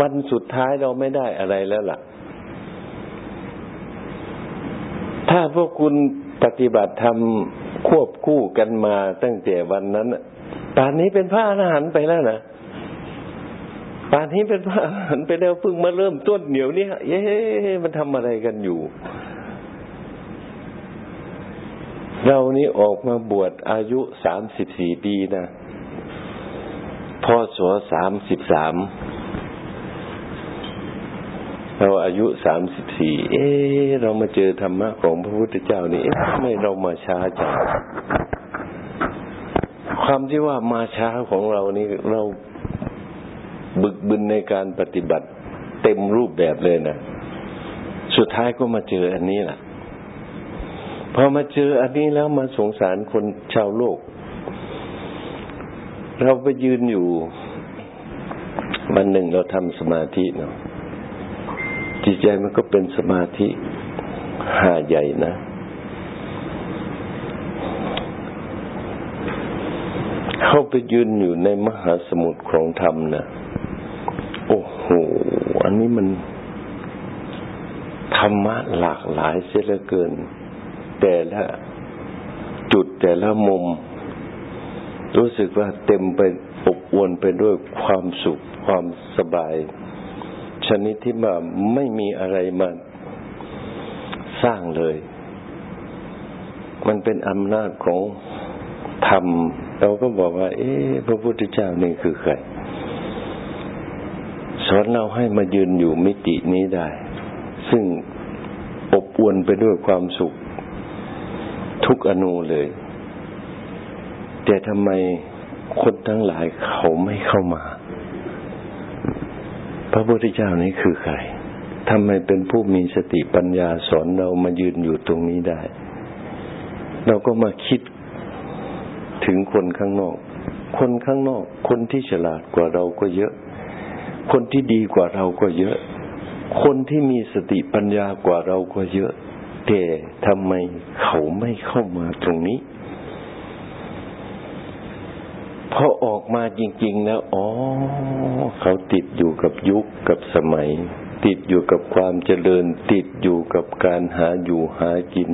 วันสุดท้ายเราไม่ได้อะไรแล้วล่ะ ถ้าพวกคุณปฏิบัติธรรมควบคู่กันมาตั้งแต่วันนั้น ป่านนี้เป็นพระอรหันต์ไปแล้วนะป่านนี้เป็นพระอรหันต์ไปแล้วเพิ่งมาเริ่มต้นเหนียวนี้เย้มันทำอะไรกันอยู่ เรานี่ออกมาบวชอายุสามสิบสี่ปีนะพศสามสิบสามเราอายุสามสิบสี่ เอ๊เรามาเจอธรรมะของพระพุทธเจ้านี่ไม่เรามาช้าจัง ความที่ว่ามาช้าของเรานี่เราบึกบึนในการปฏิบัติเต็มรูปแบบเลยนะสุดท้ายก็มาเจออันนี้แหละพอมาเจออันนี้แล้วมาสงสารคนชาวโลก เราไปยืนอยู่ วันหนึ่งเราทำสมาธิเนาะจิตใจมันก็เป็นสมาธิห่าใหญ่นะ เข้าไปยืนอยู่ในมหาสมุทรของธรรมนะโอ้โห อันนี้มัน ธรรมะหลากหลายเสียเหลือเกิน แต่ละจุดแต่ละมุม รู้สึกว่าเต็มไปอบอวลไปด้วยความสุขความสบาย ชนิดที่มาไม่มีอะไรมาสร้างเลย มันเป็นอำนาจของธรรม เราก็บอกว่า เอ๊ะพระพุทธเจ้านี่คือใครสอนเราให้มายืนอยู่มิตินี้ได้ ซึ่งอบอวนไปด้วยความสุข ทุกอนูเลย แต่ทำไมคนทั้งหลายเขาไม่เข้ามา พระพุทธเจ้านี้คือใครทำไมเป็นผู้มีสติปัญญาสอนเรามายืนอยู่ตรงนี้ได้ เราก็มาคิด ถึงคนข้างนอก คนข้างนอก คนที่ฉลาดกว่าเราก็เยอะ คนที่ดีกว่าเราก็เยอะ คนที่มีสติปัญญากว่าเราก็เยอะแต่ทำไมเขาไม่เข้ามาตรงนี้พอออกมาจริง ๆ แล้ว อ๋อ เขาติดอยู่กับยุคกับสมัย ติดอยู่กับความเจริญ ติดอยู่กับการหาอยู่หากิน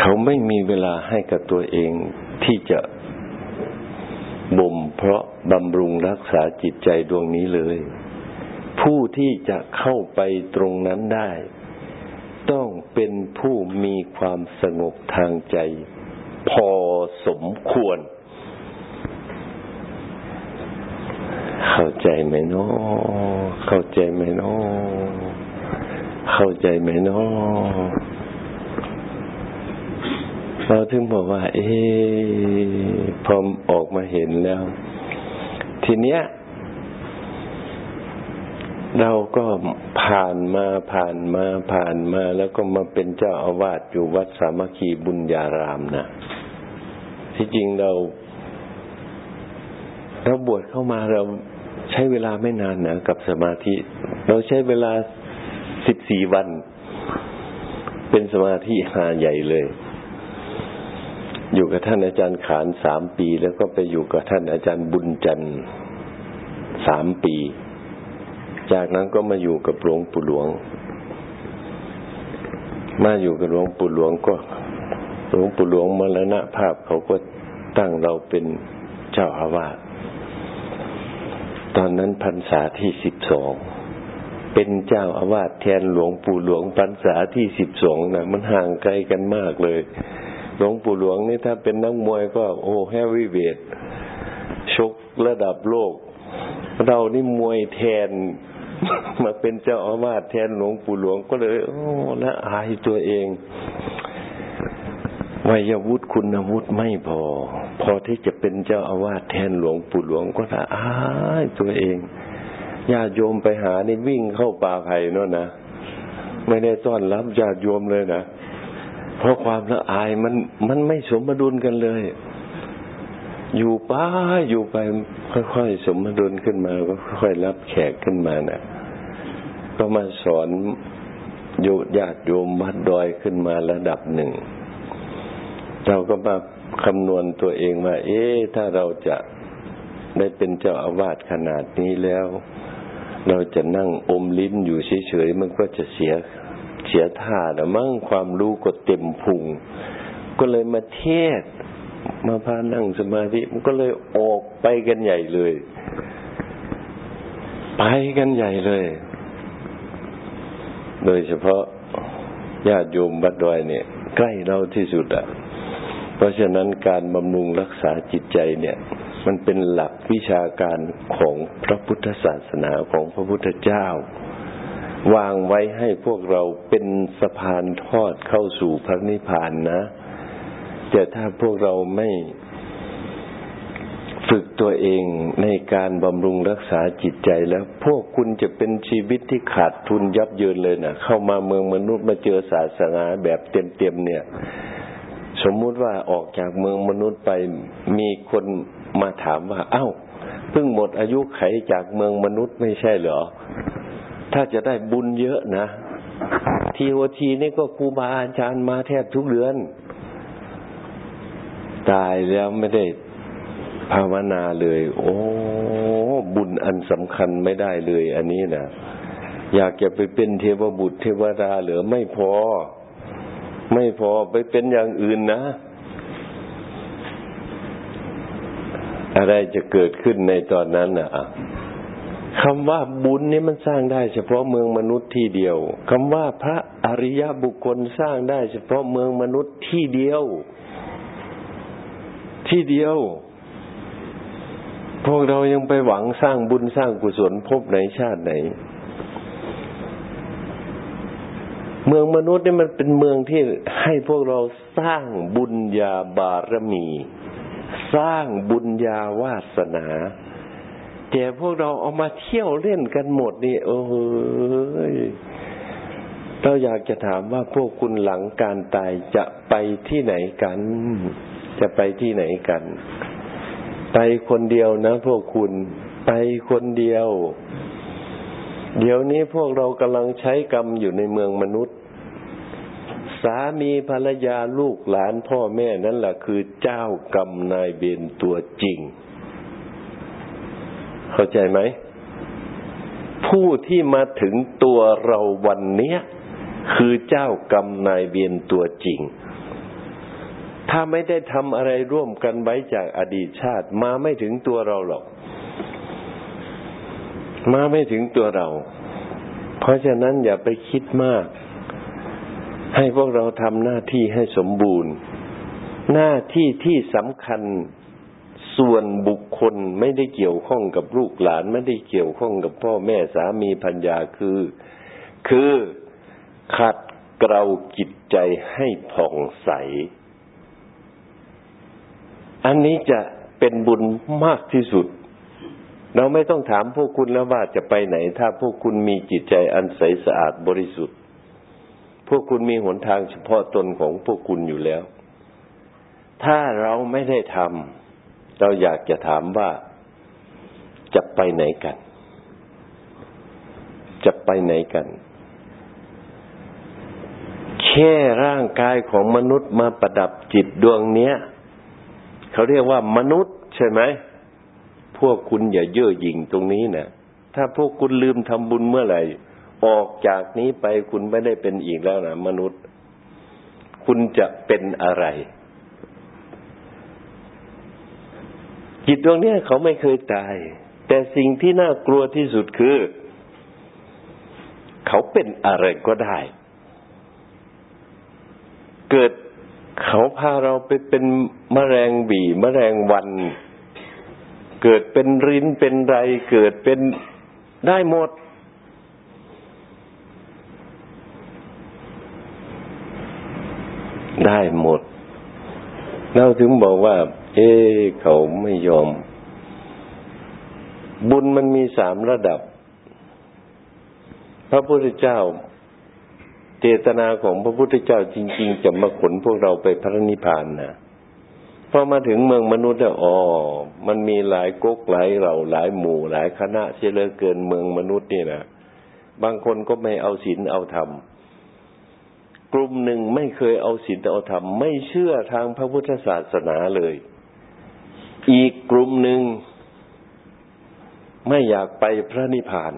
เขาไม่มีเวลาให้กับตัวเองที่จะบ่มเพราะบำรุงรักษาจิตใจดวงนี้เลย ผู้ที่จะเข้าไปตรงนั้นได้ ต้องเป็นผู้มีความสงบทางใจ พอสมควร เข้าใจไหมเนาะเข้าใจไหมเนาะเข้าใจไหมเนาะ เราถึงบอกว่า เอ๊พอออกมาเห็นแล้ว ทีเนี้ย เราก็ผ่านมาผ่านมาผ่านมา แล้วก็มาเป็นเจ้าอาวาสอยู่วัดสามัคคีบุญญารามนะที่จริงเราเราบวชเข้ามาเราใช้เวลาไม่นานนะกับสมาธิ เราใช้เวลาสิบสี่วัน เป็นสมาธิหาใหญ่เลย อยู่กับท่านอาจารย์ขานสามปี แล้วก็ไปอยู่กับท่านอาจารย์บุญจันทร์สามปี จากนั้นก็มาอยู่กับหลวงปู่หลวง มาอยู่กับหลวงปู่หลวงก็หลวงปู่หลวงมรณะภาพเขาก็ตั้งเราเป็นเจ้าอาวาสตอนนั้นพรรษาที่สิบสองเป็นเจ้าอาวาสแทนหลวงปู่หลวงพรรษาที่สิบสองนะมันห่างไกลกันมากเลย หลวงปู่หลวงนี่ถ้าเป็นนักมวยก็โอ้แฮวิเวทชกระดับโลก เรานี่มวยแทน มาเป็นเจ้าอาวาสแทนหลวงปู่หลวงก็เลย โอ้ละอายตัวเองวัยวุฒิคุณวุฒิไม่พอ พอที่จะเป็นเจ้าอาวาสแทนหลวงปู่หลวงก็ละอายตัวเองญาติโยมไปหานี่วิ่งเข้าป่าไผ่นั่นนะไม่ได้ต้อนรับญาติโยมเลยนะ เพราะความละอายมันมันไม่สมดุลกันเลย อยู่ป้าอยู่ไปค่อยๆสมดุลขึ้นมาก็ค่อยรับแขกขึ้นมานะ่ะ ก็มาสอนโยญาติโยมวัดดอยขึ้นมาระดับหนึ่ง เราก็มาคำนวณตัวเองว่า เอ๊ะถ้าเราจะได้เป็นเจ้าอาวาสขนาดนี้แล้ว เราจะนั่งอมลิ้นอยู่เฉยๆมันก็จะเสีย เสียท่าแล้วมั่งความรู้ก็เต็มพุง ก็เลยมาเทศ มาพานั่งสมาธิมันก็เลยออกไปกันใหญ่เลย ไปกันใหญ่เลย โดยเฉพาะญาติโยมบัดดอยเนี่ย ใกล้เราที่สุดอะ เพราะฉะนั้นการบำรุงรักษาจิตใจเนี่ย มันเป็นหลักวิชาการของพระพุทธศาสนาของพระพุทธเจ้า วางไว้ให้พวกเราเป็นสะพานทอดเข้าสู่พระนิพพานนะแต่ถ้าพวกเราไม่ฝึกตัวเองในการบำรุงรักษาจิตใจแล้ว พวกคุณจะเป็นชีวิตที่ขาดทุนยับเยินเลยนะเข้ามาเมืองมนุษย์มาเจอศาสนาแบบเต็มๆเนี่ย สมมุติว่าออกจากเมืองมนุษย์ไปมีคนมาถามว่า เอา้า เพิ่งหมดอายุไขจากเมืองมนุษย์ไม่ใช่เหรอ ถ้าจะได้บุญเยอะนะ ทีโอทีนี่ก็ครูบาอาจารย์มาแทบทุกเดือน ตายแล้วไม่ได้ภาวนาเลย โอ้บุญอันสำคัญไม่ได้เลย อันนี้นะอยากจะไปเป็นเทวบุตรเทวดาเหลือไม่พอ ไม่พอไปเป็นอย่างอื่นนะ อะไรจะเกิดขึ้นในตอนนั้นอะ คำว่าบุญนี่มันสร้างได้เฉพาะเมืองมนุษย์ที่เดียวคำว่าพระอริยบุคคลสร้างได้เฉพาะเมืองมนุษย์ที่เดียว ที่เดียว พวกเรายังไปหวังสร้างบุญสร้างกุศลพบไหนชาติไหน เมืองมนุษย์นี่มันเป็นเมืองที่ให้พวกเราสร้างบุญญาบารมี สร้างบุญญาวาสนา แต่พวกเราเอามาเที่ยวเล่นกันหมดนี่โอ้ยเราอยากจะถามว่าพวกคุณหลังการตายจะไปที่ไหนกัน จะไปที่ไหนกัน ไปคนเดียวนะพวกคุณไปคนเดียว เดี๋ยวนี้พวกเรากำลังใช้กรรมอยู่ในเมืองมนุษย์ สามีภรรยาลูกหลานพ่อแม่นั่นแหละคือเจ้ากรรมนายเบนตัวจริง เข้าใจไหม ผู้ที่มาถึงตัวเราวันนี้คือเจ้ากรรมนายเบียนตัวจริง ถ้าไม่ได้ทำอะไรร่วมกันไว้จากอดีตชาติ มาไม่ถึงตัวเราหรอก มาไม่ถึงตัวเรา เพราะฉะนั้นอย่าไปคิดมาก ให้พวกเราทำหน้าที่ให้สมบูรณ์ หน้าที่ที่สำคัญ ส่วนบุคคลไม่ได้เกี่ยวข้องกับลูกหลาน ไม่ได้เกี่ยวข้องกับพ่อแม่สามีพัญญาคือ คือขัดเกลาจิตใจให้ผ่องใส อันนี้จะเป็นบุญมากที่สุด เราไม่ต้องถามพวกคุณแล้วว่าจะไปไหน ถ้าพวกคุณมีจิตใจอันใสสะอาดบริสุทธิ์ พวกคุณมีหนทางเฉพาะตนของพวกคุณอยู่แล้ว ถ้าเราไม่ได้ทำ เราอยากจะถามว่าจะไปไหนกัน จะไปไหนกัน แค่ร่างกายของมนุษย์มาประดับจิตดวงเนี้ย เขาเรียกว่ามนุษย์ใช่ไหม พวกคุณอย่าเย่อหยิ่งตรงนี้นะถ้าพวกคุณลืมทำบุญเมื่อไหร่ ออกจากนี้ไปคุณไม่ได้เป็นอีกแล้วนะมนุษย์ คุณจะเป็นอะไร จิตดวงนี้เขาไม่เคยตาย แต่สิ่งที่น่ากลัวที่สุดคือ เขาเป็นอะไรก็ได้ เกิดเขาพาเราไปเป็นมแมลงบีมแมลงวัน เกิดเป็นริ้นเป็นไร เกิดเป็นได้หมด ได้หมดเราถึงบอกว่า เอ๊เขาไม่ยอม บุญมันมีสามระดับ พระพุทธเจ้า เจตนาของพระพุทธเจ้าจริง ๆ จะมาขนพวกเราไปพระนิพพานนะพอมาถึงเมืองมนุษย์แล้วอ๋อมันมีหลายก๊กหลายเหล่าหลายหมู่ หลายคณะเสียเลือเกินเมืองมนุษย์นี่นะบางคนก็ไม่เอาศีลเอาธรรมกลุ่มหนึ่งไม่เคยเอาศีลเอาธรรมไม่เชื่อทางพระพุทธศาสนาเลย อีกกลุ่มหนึ่งไม่อยากไปพระนิพพาน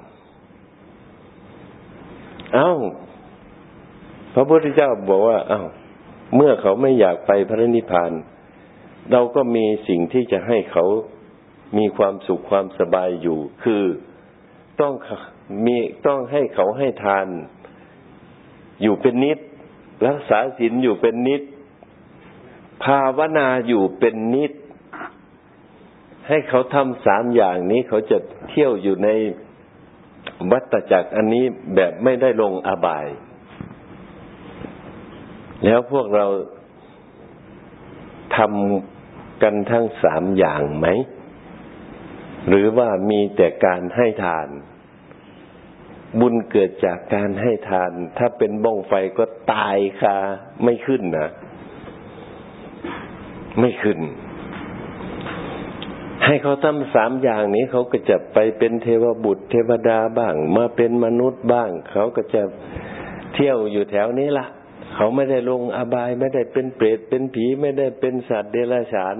เอา้า พระพุทธเจ้าบอกว่า เอา้า เมื่อเขาไม่อยากไปพระนิพพาน เราก็มีสิ่งที่จะให้เขามีความสุขความสบายอยู่ คือต้องมีต้องให้เขาให้ทาน อยู่เป็นนิด รักษาศีลอยู่เป็นนิด ภาวนาอยู่เป็นนิด ให้เขาทำสามอย่างนี้เขาจะเที่ยวอยู่ในวัฏจักรอันนี้แบบไม่ได้ลงอบาย แล้วพวกเราทำกันทั้งสามอย่างไหม หรือว่ามีแต่การให้ทาน บุญเกิดจากการให้ทาน ถ้าเป็นบ้องไฟก็ตายคาไม่ขึ้นนะ ไม่ขึ้น ให้เขาทำสามอย่างนี้เขาก็จะไปเป็นเทวบุตร เทวดาบ้าง มาเป็นมนุษย์บ้าง เขาก็จะเที่ยวอยู่แถวนี้ละเขาไม่ได้ลงอบายไม่ได้เป็นเปรตเป็นผีไม่ได้เป็นสัตว์เดรัจฉาน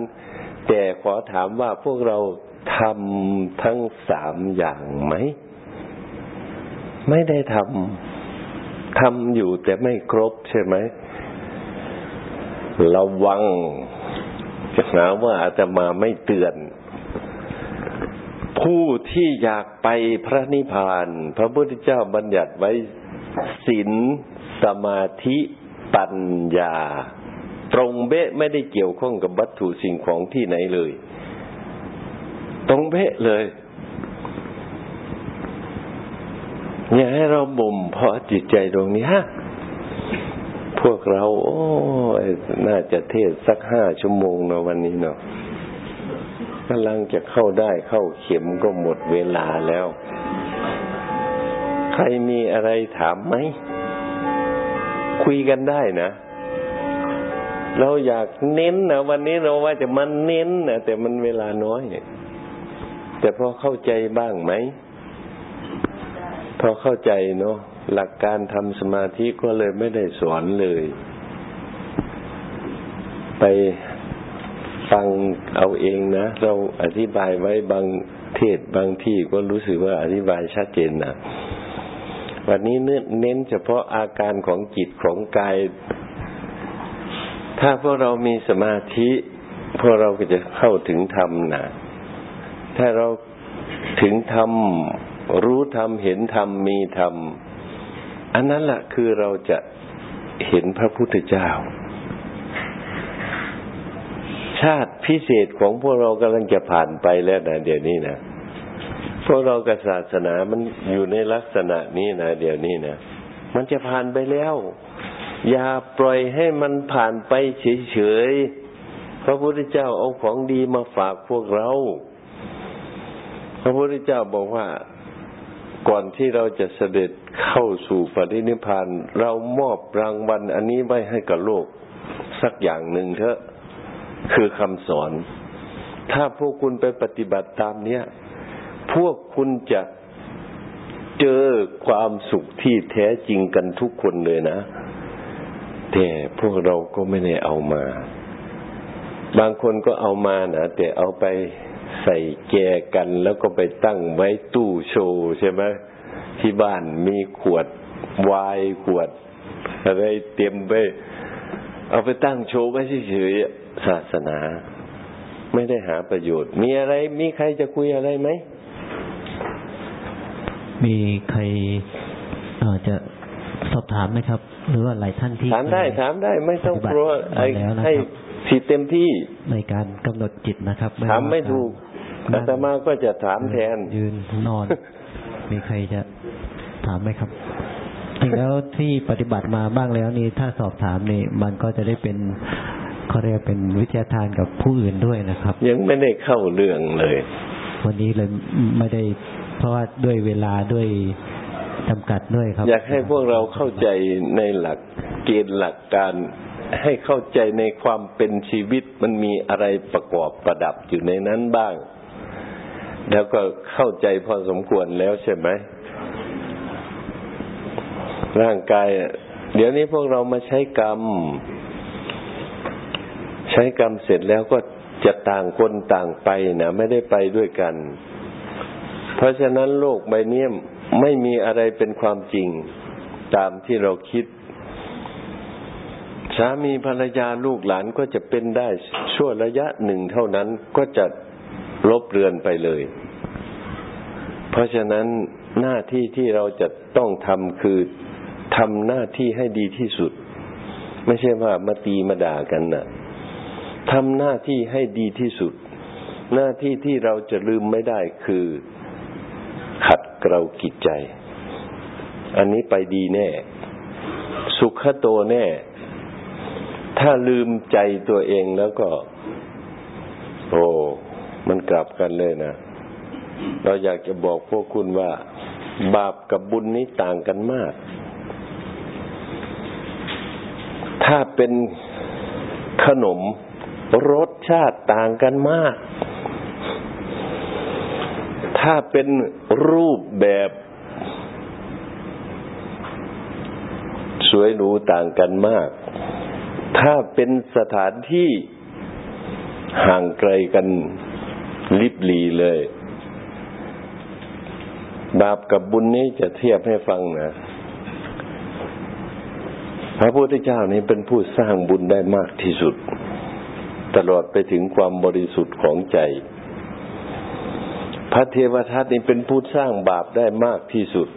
แต่ขอถามว่าพวกเราทำทั้งสามอย่างไหม ไม่ได้ทำทำอยู่แต่ไม่ครบใช่ไหมระวังจะหาว่าอาจจะมาไม่เตือน ผู้ที่อยากไปพระนิพพาน พระพุทธเจ้าบัญญัติไว้ศีลสมาธิปัญญา ตรงเบ๊ะไม่ได้เกี่ยวข้องกับวัตถุสิ่งของที่ไหนเลย ตรงเบ๊ะเลย อย่าให้เราบ่มเพราะจิตใจตรงนี้ฮะพวกเรา โอ้ น่าจะเทศสักห้าชั่วโมงเนาะวันนี้เนาะ กำลังจะเข้าได้เข้าเข็มก็หมดเวลาแล้ว ใครมีอะไรถามไหม คุยกันได้นะ เราอยากเน้นนะวันนี้เราว่าจะมันเน้นนะแต่มันเวลาน้อย แต่พอเข้าใจบ้างไหม พอเข้าใจเนาะหลักการทำสมาธิก็เลยไม่ได้สอนเลย ไป ฟังเอาเองนะ เราอธิบายไว้บางเทศบางที่ก็รู้สึกว่าอธิบายชัดเจนนะวันนี้เน้นเฉพาะอาการของจิตของกาย ถ้าพวกเรามีสมาธิพวกเราก็จะเข้าถึงธรรมนะถ้าเราถึงธรรม รู้ธรรม เห็นธรรม มีธรรม อันนั้นแหละคือเราจะเห็นพระพุทธเจ้า ชาติพิเศษของพวกเรากำลังจะผ่านไปแล้วนะเดี๋ยวนี้นะพวกเรากับศาสนามันอยู่ในลักษณะนี้นะเดี๋ยวนี้นะมันจะผ่านไปแล้ว อย่าปล่อยให้มันผ่านไปเฉยๆพระพุทธเจ้าเอาของดีมาฝากพวกเรา พระพุทธเจ้าบอกว่าก่อนที่เราจะเสด็จเข้าสู่ปฏินิพพานเรามอบรางวัลอันนี้ไว้ให้กับโลก สักอย่างหนึ่งเถอะ คือคำสอน ถ้าพวกคุณไปปฏิบัติตามเนี้ย พวกคุณจะเจอความสุขที่แท้จริงกันทุกคนเลยนะ แต่พวกเราก็ไม่ได้เอามา บางคนก็เอามานะแต่เอาไปใส่แจกันแล้วก็ไปตั้งไว้ตู้โชว์ใช่ไหมที่บ้านมีขวดวายขวดอะไรเตรียมไป เอาไปตั้งโชว์ไว้เฉยๆศาสนา ไม่ได้หาประโยชน์ มีอะไรมีใครจะคุยอะไรไหม มีใครจะสอบถามไหมครับ หรือว่าหลายท่านที่ถามได้ถามได้ไม่ต้องกลัวให้สิเต็มที่ในการกำหนดจิตนะครับถามไม่ถูกอาตมาก็จะถามแทนยืนนอน มีใครจะถามไหมครับจ ริงแล้วที่ปฏิบัติมาบ้างแล้วนี่ถ้าสอบถามนี่มันก็จะได้เป็นเขาเรียกเป็นวิทยาทานกับผู้อื่นด้วยนะครับ ยังไม่ได้เข้าเรื่องเลย วันนี้เลยไม่ได้ เพราะว่าด้วยเวลาด้วยจำกัดด้วยครับ อยากให้พวกเราเข้าใจในหลักเกณฑ์หลักการให้เข้าใจในความเป็นชีวิตมันมีอะไรประกอบประดับอยู่ในนั้นบ้าง แล้วก็เข้าใจพอสมควรแล้วใช่ไหม ร่างกายเดี๋ยวนี้พวกเรามาใช้กรรม ใช้กรรมเสร็จแล้วก็จะต่างคนต่างไปนะไม่ได้ไปด้วยกัน เพราะฉะนั้นโลกใบนี้ไม่มีอะไรเป็นความจริงตามที่เราคิด สามีภรรยาลูกหลานก็จะเป็นได้ชั่วระยะหนึ่งเท่านั้นก็จะลบเรือนไปเลย เพราะฉะนั้นหน้าที่ที่เราจะต้องทำคือ ทำหน้าที่ให้ดีที่สุด ไม่ใช่ว่ามาตีมาด่ากันนะ่ะทำหน้าที่ให้ดีที่สุด หน้าที่ที่เราจะลืมไม่ได้คือ ขัดเกลากิจใจ อันนี้ไปดีแน่ สุขโตแน่ ถ้าลืมใจตัวเองแล้วก็ โอ้มันกลับกันเลยนะ เราอยากจะบอกพวกคุณว่า บาปกับบุญนี้ต่างกันมาก ถ้าเป็นขนมรสชาติต่างกันมาก ถ้าเป็นรูปแบบสวยหรูต่างกันมาก ถ้าเป็นสถานที่ห่างไกลกันลิบลีเลย บาปกับบุญนี้จะเทียบให้ฟังนะ ระพุทธเจ้านี้เป็นผู้สร้างบุญได้มากที่สุด ตลอดไปถึงความบริสุทธิ์ของใจ พระเทวทัตนี่เป็นผู้สร้างบาปได้มากที่สุด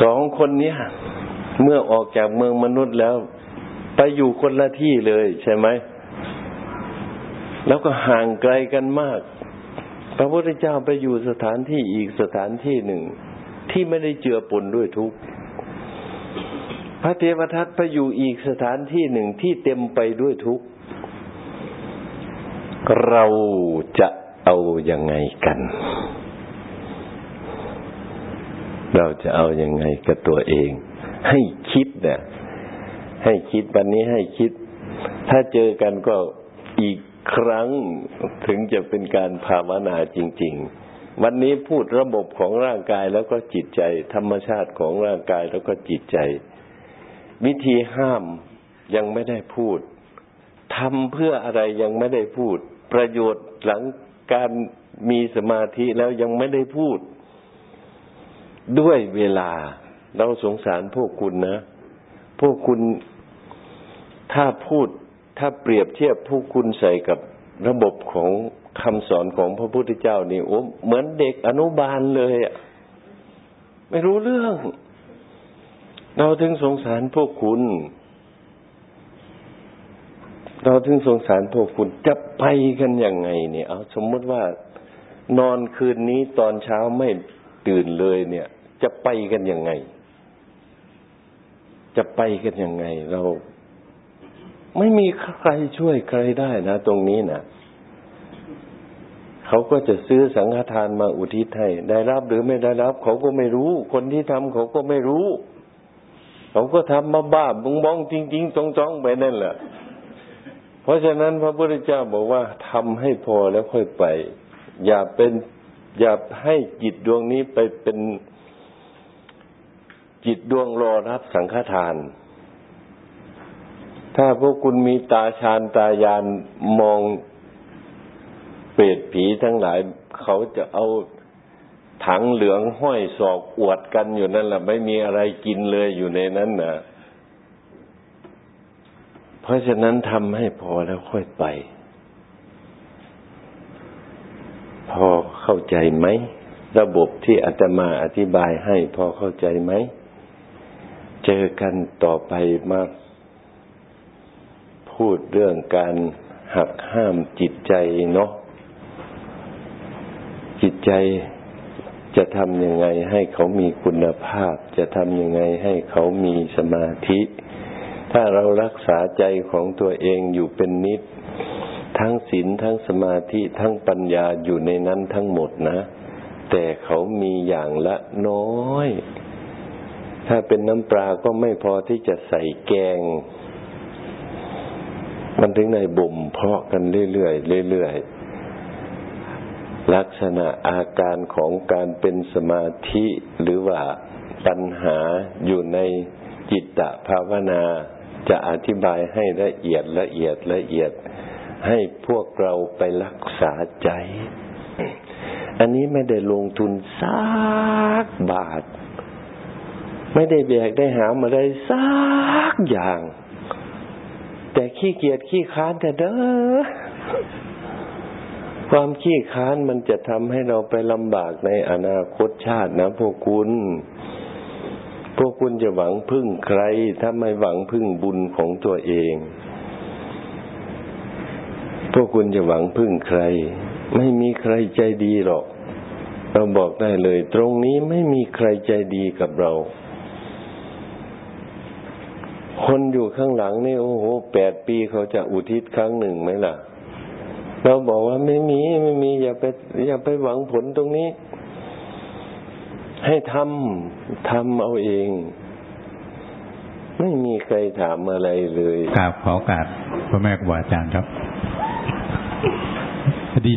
สองคนนี้เมื่อออกจากเมืองมนุษย์แล้ว ไปอยู่คนละที่เลยใช่ไหม แล้วก็ห่างไกลกันมาก พระพุทธเจ้าไปอยู่สถานที่อีกสถานที่หนึ่ง ที่ไม่ได้เจือปนด้วยทุกข์พระเทวทัตไปอยู่อีกสถานที่หนึ่งที่เต็มไปด้วยทุกข์เราจะเอาอยัางไงกัน เราจะเอาอยัางไงกับตัวเอง ให้คิดเนี่ยให้คิดวันนี้ให้คิด ถ้าเจอกันก็อีกครั้งถึงจะเป็นการภาวนาจริง ๆ วันนี้พูดระบบของร่างกายแล้วก็จิตใจ ธรรมชาติของร่างกายแล้วก็จิตใจ วิธีห้ามยังไม่ได้พูดทำเพื่ออะไรยังไม่ได้พูด ประโยชน์หลังการมีสมาธิแล้วยังไม่ได้พูด ด้วยเวลา เราสงสารพวกคุณนะ พวกคุณถ้าพูดถ้าเปรียบเทียบพวกคุณใส่กับระบบของ คำสอนของพระพุทธเจ้านี่โอ้เหมือนเด็กอนุบาลเลยอะไม่รู้เรื่อง เราถึงสงสารพวกคุณ เราถึงสงสารพวกคุณจะไปกันยังไง เนี่ย เอาสมมติว่านอนคืนนี้ตอนเช้าไม่ตื่นเลยเนี่ย จะไปกันยังไง จะไปกันยังไง เรา ไม่มีใครช่วยใครได้นะตรงนี้นะ เขาก็จะซื้อสังฆทานมาอุทิศให้ได้รับหรือไม่ได้รับ เขาก็ไม่รู้ คนที่ทำเขาก็ไม่รู้ เขาก็ทำมาบ้าบุงบ้องจริงๆจ้องๆไปนั่นแหละเพราะฉะนั้นพระพุทธเจ้าบอกว่าทำให้พอแล้วค่อยไป อย่าเป็นอย่าให้จิตดวงนี้ไปเป็นจิตดวงรอรับสังฆทาน ถ้าพวกคุณมีตาชาญตายานมอง รตผีทั้งหลายเขาจะเอาถังเหลืองห้อยศอกอวดกันอยู่นั่นแหละไม่มีอะไรกินเลยอยู่ในนั้นนะเพราะฉะนั้นทำให้พอแล้วค่อยไป พอเข้าใจไหม ระบบที่อาตมาอธิบายให้พอเข้าใจไหม เจอกันต่อไปมาพูดเรื่องการหักห้ามจิตใจเนาะ จิตใจจะทำยังไงให้เขามีคุณภาพ จะทำยังไงให้เขามีสมาธิ ถ้าเรารักษาใจของตัวเองอยู่เป็นนิด ทั้งศีลทั้งสมาธิทั้งปัญญาอยู่ในนั้นทั้งหมดนะ แต่เขามีอย่างละน้อย ถ้าเป็นน้ำปลาก็ไม่พอที่จะใส่แกง มันถึงในบ่มเพาะกันเรื่อยๆเรื่อยๆ ลักษณะอาการของการเป็นสมาธิหรือว่าปัญหาอยู่ในจิตตภาวนา จะอธิบายให้ละเอียดละเอียดละเอียด ให้พวกเราไปรักษาใจ อันนี้ไม่ได้ลงทุนสักบาท ไม่ได้แบกได้หามาได้สักอย่าง แต่ขี้เกียจขี้ค้านแต่เด้อ ความขี้ค้านมันจะทำให้เราไปลำบากในอนาคตชาตินะพวกคุณ พวกคุณจะหวังพึ่งใคร ถ้าไม่หวังพึ่งบุญของตัวเอง พวกคุณจะหวังพึ่งใคร ไม่มีใครใจดีหรอก เราบอกได้เลย ตรงนี้ไม่มีใครใจดีกับเราคนอยู่ข้างหลังนี่โอ้โหแปดปีเขาจะอุทิศครั้งหนึ่งไหมล่ะ เราบอกว่าไม่มีไม่มี อย่าไป อย่าไปหวังผลตรงนี้ ให้ทำทำเอาเอง ไม่มีใครถามอะไรเลยกราบขอโอกาสพระแม่ครูอาจารย์ครับพอดี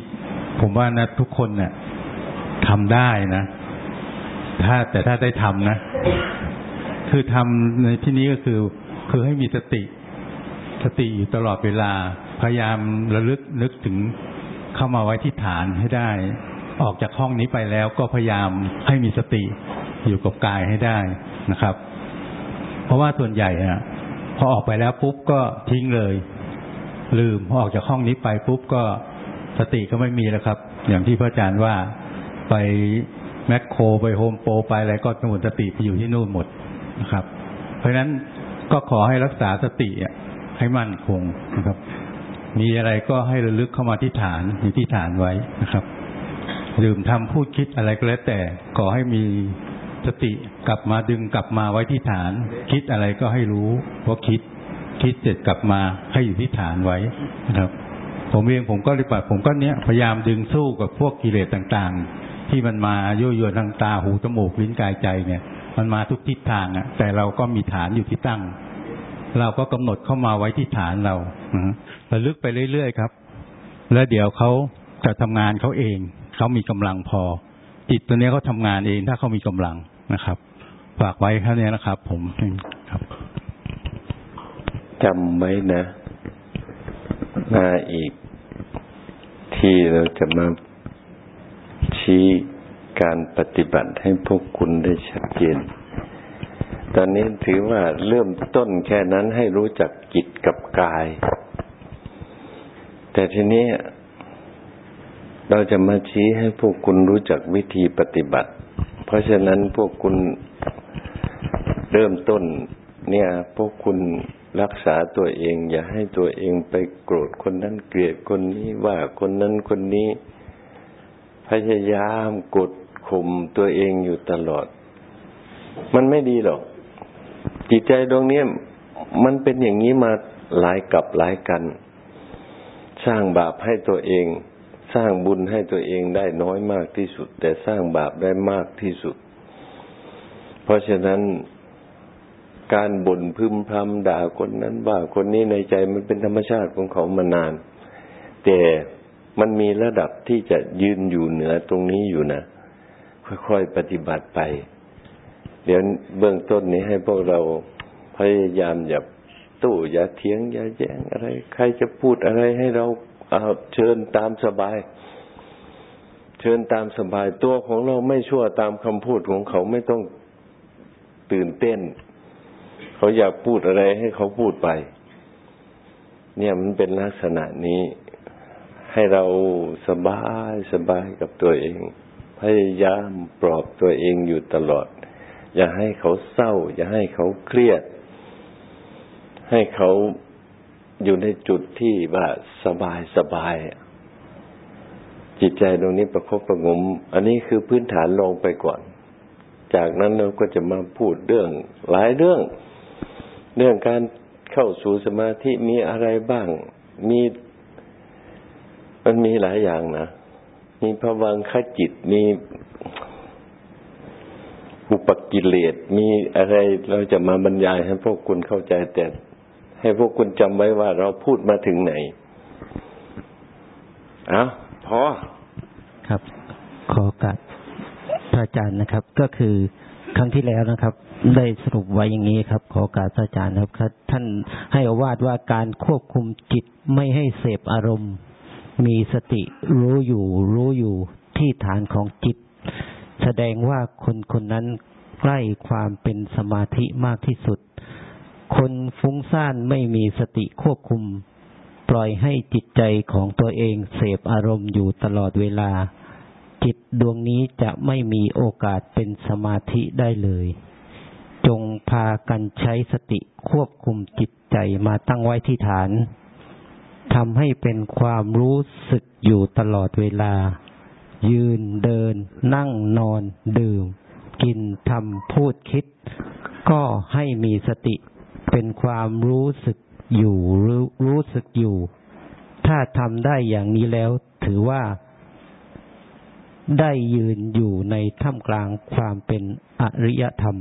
ผมว่านะทุกคนเนะ่ยทำได้นะ ถ้าแต่ถ้าได้ทำนะ คือทำในที่นี้ก็คือ คือให้มีสติ สติอยู่ตลอดเวลา พยายามระลึกนึกถึงเข้ามาไว้ที่ฐานให้ได้ ออกจากห้องนี้ไปแล้วก็พยายามให้มีสติอยู่กับกายให้ได้นะครับ เพราะว่าส่วนใหญ่อะพอออกไปแล้วปุ๊บก็ทิ้งเลย ลืมพอออกจากห้องนี้ไปปุ๊บก็สติก็ไม่มีแล้วครับ อย่างที่พระอาจารย์ว่าไปแมคโครไปโฮมโปรไปอะไรก็สมุนสติไปอยู่ที่นู่นหมดนะครับ เพราะฉะนั้นก็ขอให้รักษาสติ ให้มั่นคงนะครับ มีอะไรก็ให้ระลึกเข้ามาที่ฐานอยู่ที่ฐานไว้นะครับดื่มทำพูดคิดอะไรก็แล้วแต่ขอให้มีสติกลับมาดึงกลับมาไว้ที่ฐาน คิดอะไรก็ให้รู้เพราะคิด คิดเสร็จกลับมาให้อยู่ที่ฐานไว้นะครับ ผมเองผมก็ปฏิบัติผมก็เนี้ยพยายามดึงสู้กับพวกกิเลสต่างๆ ที่มันมายั่วยวนทางตาหูจมูกลิ้นกายใจเนี่ย มันมาทุกทิศทางอะ แต่เราก็มีฐานอยู่ที่ตั้ง เราก็กำหนดเข้ามาไว้ที่ฐานเราระลึกไปเรื่อยๆครับ แล้วเดี๋ยวเขาจะทำงานเขาเองเขามีกำลังพอ จิตตัวนี้เขาทางานเองถ้าเขามีกำลังนะครับ ฝากไว้แค่นี้นะครับ ผมครับจำไว้นะมาอีกที่เราจะมาชี้การปฏิบัติให้พวกคุณได้ชัดเจน ตอนนี้ถือว่าเริ่มต้นแค่นั้นให้รู้จักจิตกับกาย แต่ทีนี้เราจะมาชี้ให้พวกคุณรู้จักวิธีปฏิบัติ เพราะฉะนั้นพวกคุณเริ่มต้น เนี่ย พวกคุณรักษาตัวเอง อย่าให้ตัวเองไปโกรธคนนั้นเกลียดคนนี้ว่าคนนั้นคนนี้ พยายามกดข่มตัวเองอยู่ตลอด มันไม่ดีหรอก จิตใจดวงนี้มันเป็นอย่างนี้มาหลายกับหลายกัน สร้างบาปให้ตัวเอง สร้างบุญให้ตัวเองได้น้อยมากที่สุด แต่สร้างบาปได้มากที่สุด เพราะฉะนั้นการบ่นพึมพำด่าคนนั้นว่าคนนี้ในใจมันเป็นธรรมชาติของเขามานาน แต่มันมีระดับที่จะยืนอยู่เหนือตรงนี้อยู่นะ ค่อยๆปฏิบัติไป เดี๋ยวเบื้องต้นนี้ให้พวกเราพยายามอย่าตู้อย่าเถียงอย่าแย้งอะไร ใครจะพูดอะไรให้เราเอาเชิญตามสบาย เชิญตามสบายตัวของเราไม่ชั่วตามคำพูดของเขาไม่ต้องตื่นเต้น เขาอยากพูดอะไรให้เขาพูดไป เนี่ยมันเป็นลักษณะนี้ ให้เราสบายสบายกับตัวเอง พยายามปลอบตัวเองอยู่ตลอด อย่าให้เขาเศร้า อย่าให้เขาเครียด ให้เขาอยู่ในจุดที่ว่าสบายสบายจิตใจตรงนี้ประคบประงม อันนี้คือพื้นฐานลงไปก่อน จากนั้นเราก็จะมาพูดเรื่อง หลายเรื่อง เรื่องการเข้าสู่สมาธิมีอะไรบ้าง มีมันมีหลายอย่างนะ มีภวังคจิต มี อุปกิเลสมีอะไรเราจะมาบรรยายให้พวกคุณเข้าใจแต่ให้พวกคุณจำไว้ว่าเราพูดมาถึงไหนอะพอครับ ขอกัดพระอาจารย์นะครับ ก็คือครั้งที่แล้วนะครับ ได้สรุปไว้อย่างนี้ครับ ขอการอาจารย์ครับ ท่านให้อวาดว่าการควบคุมจิตไม่ให้เสพอารมณ์ มีสติรู้อยู่ รู้อยู่ที่ฐานของจิต แสดงว่าคนคนนั้นใกล้ความเป็นสมาธิมากที่สุด คนฟุ้งซ่านไม่มีสติควบคุม ปล่อยให้จิตใจของตัวเองเสพอารมณ์อยู่ตลอดเวลา จิตดวงนี้จะไม่มีโอกาสเป็นสมาธิได้เลย จงพากันใช้สติควบคุมจิตใจมาตั้งไว้ที่ฐานทำให้เป็นความรู้สึกอยู่ตลอดเวลา ยืนเดิน นั่งนอน ดื่ม กินทำพูดคิด ก็ให้มีสติ เป็นความรู้สึกอยู่รู้รู้สึกอยู่ ถ้าทำได้อย่างนี้แล้ว ถือว่า ได้ยืนอยู่ในท่ามกลางความเป็นอริยธรรม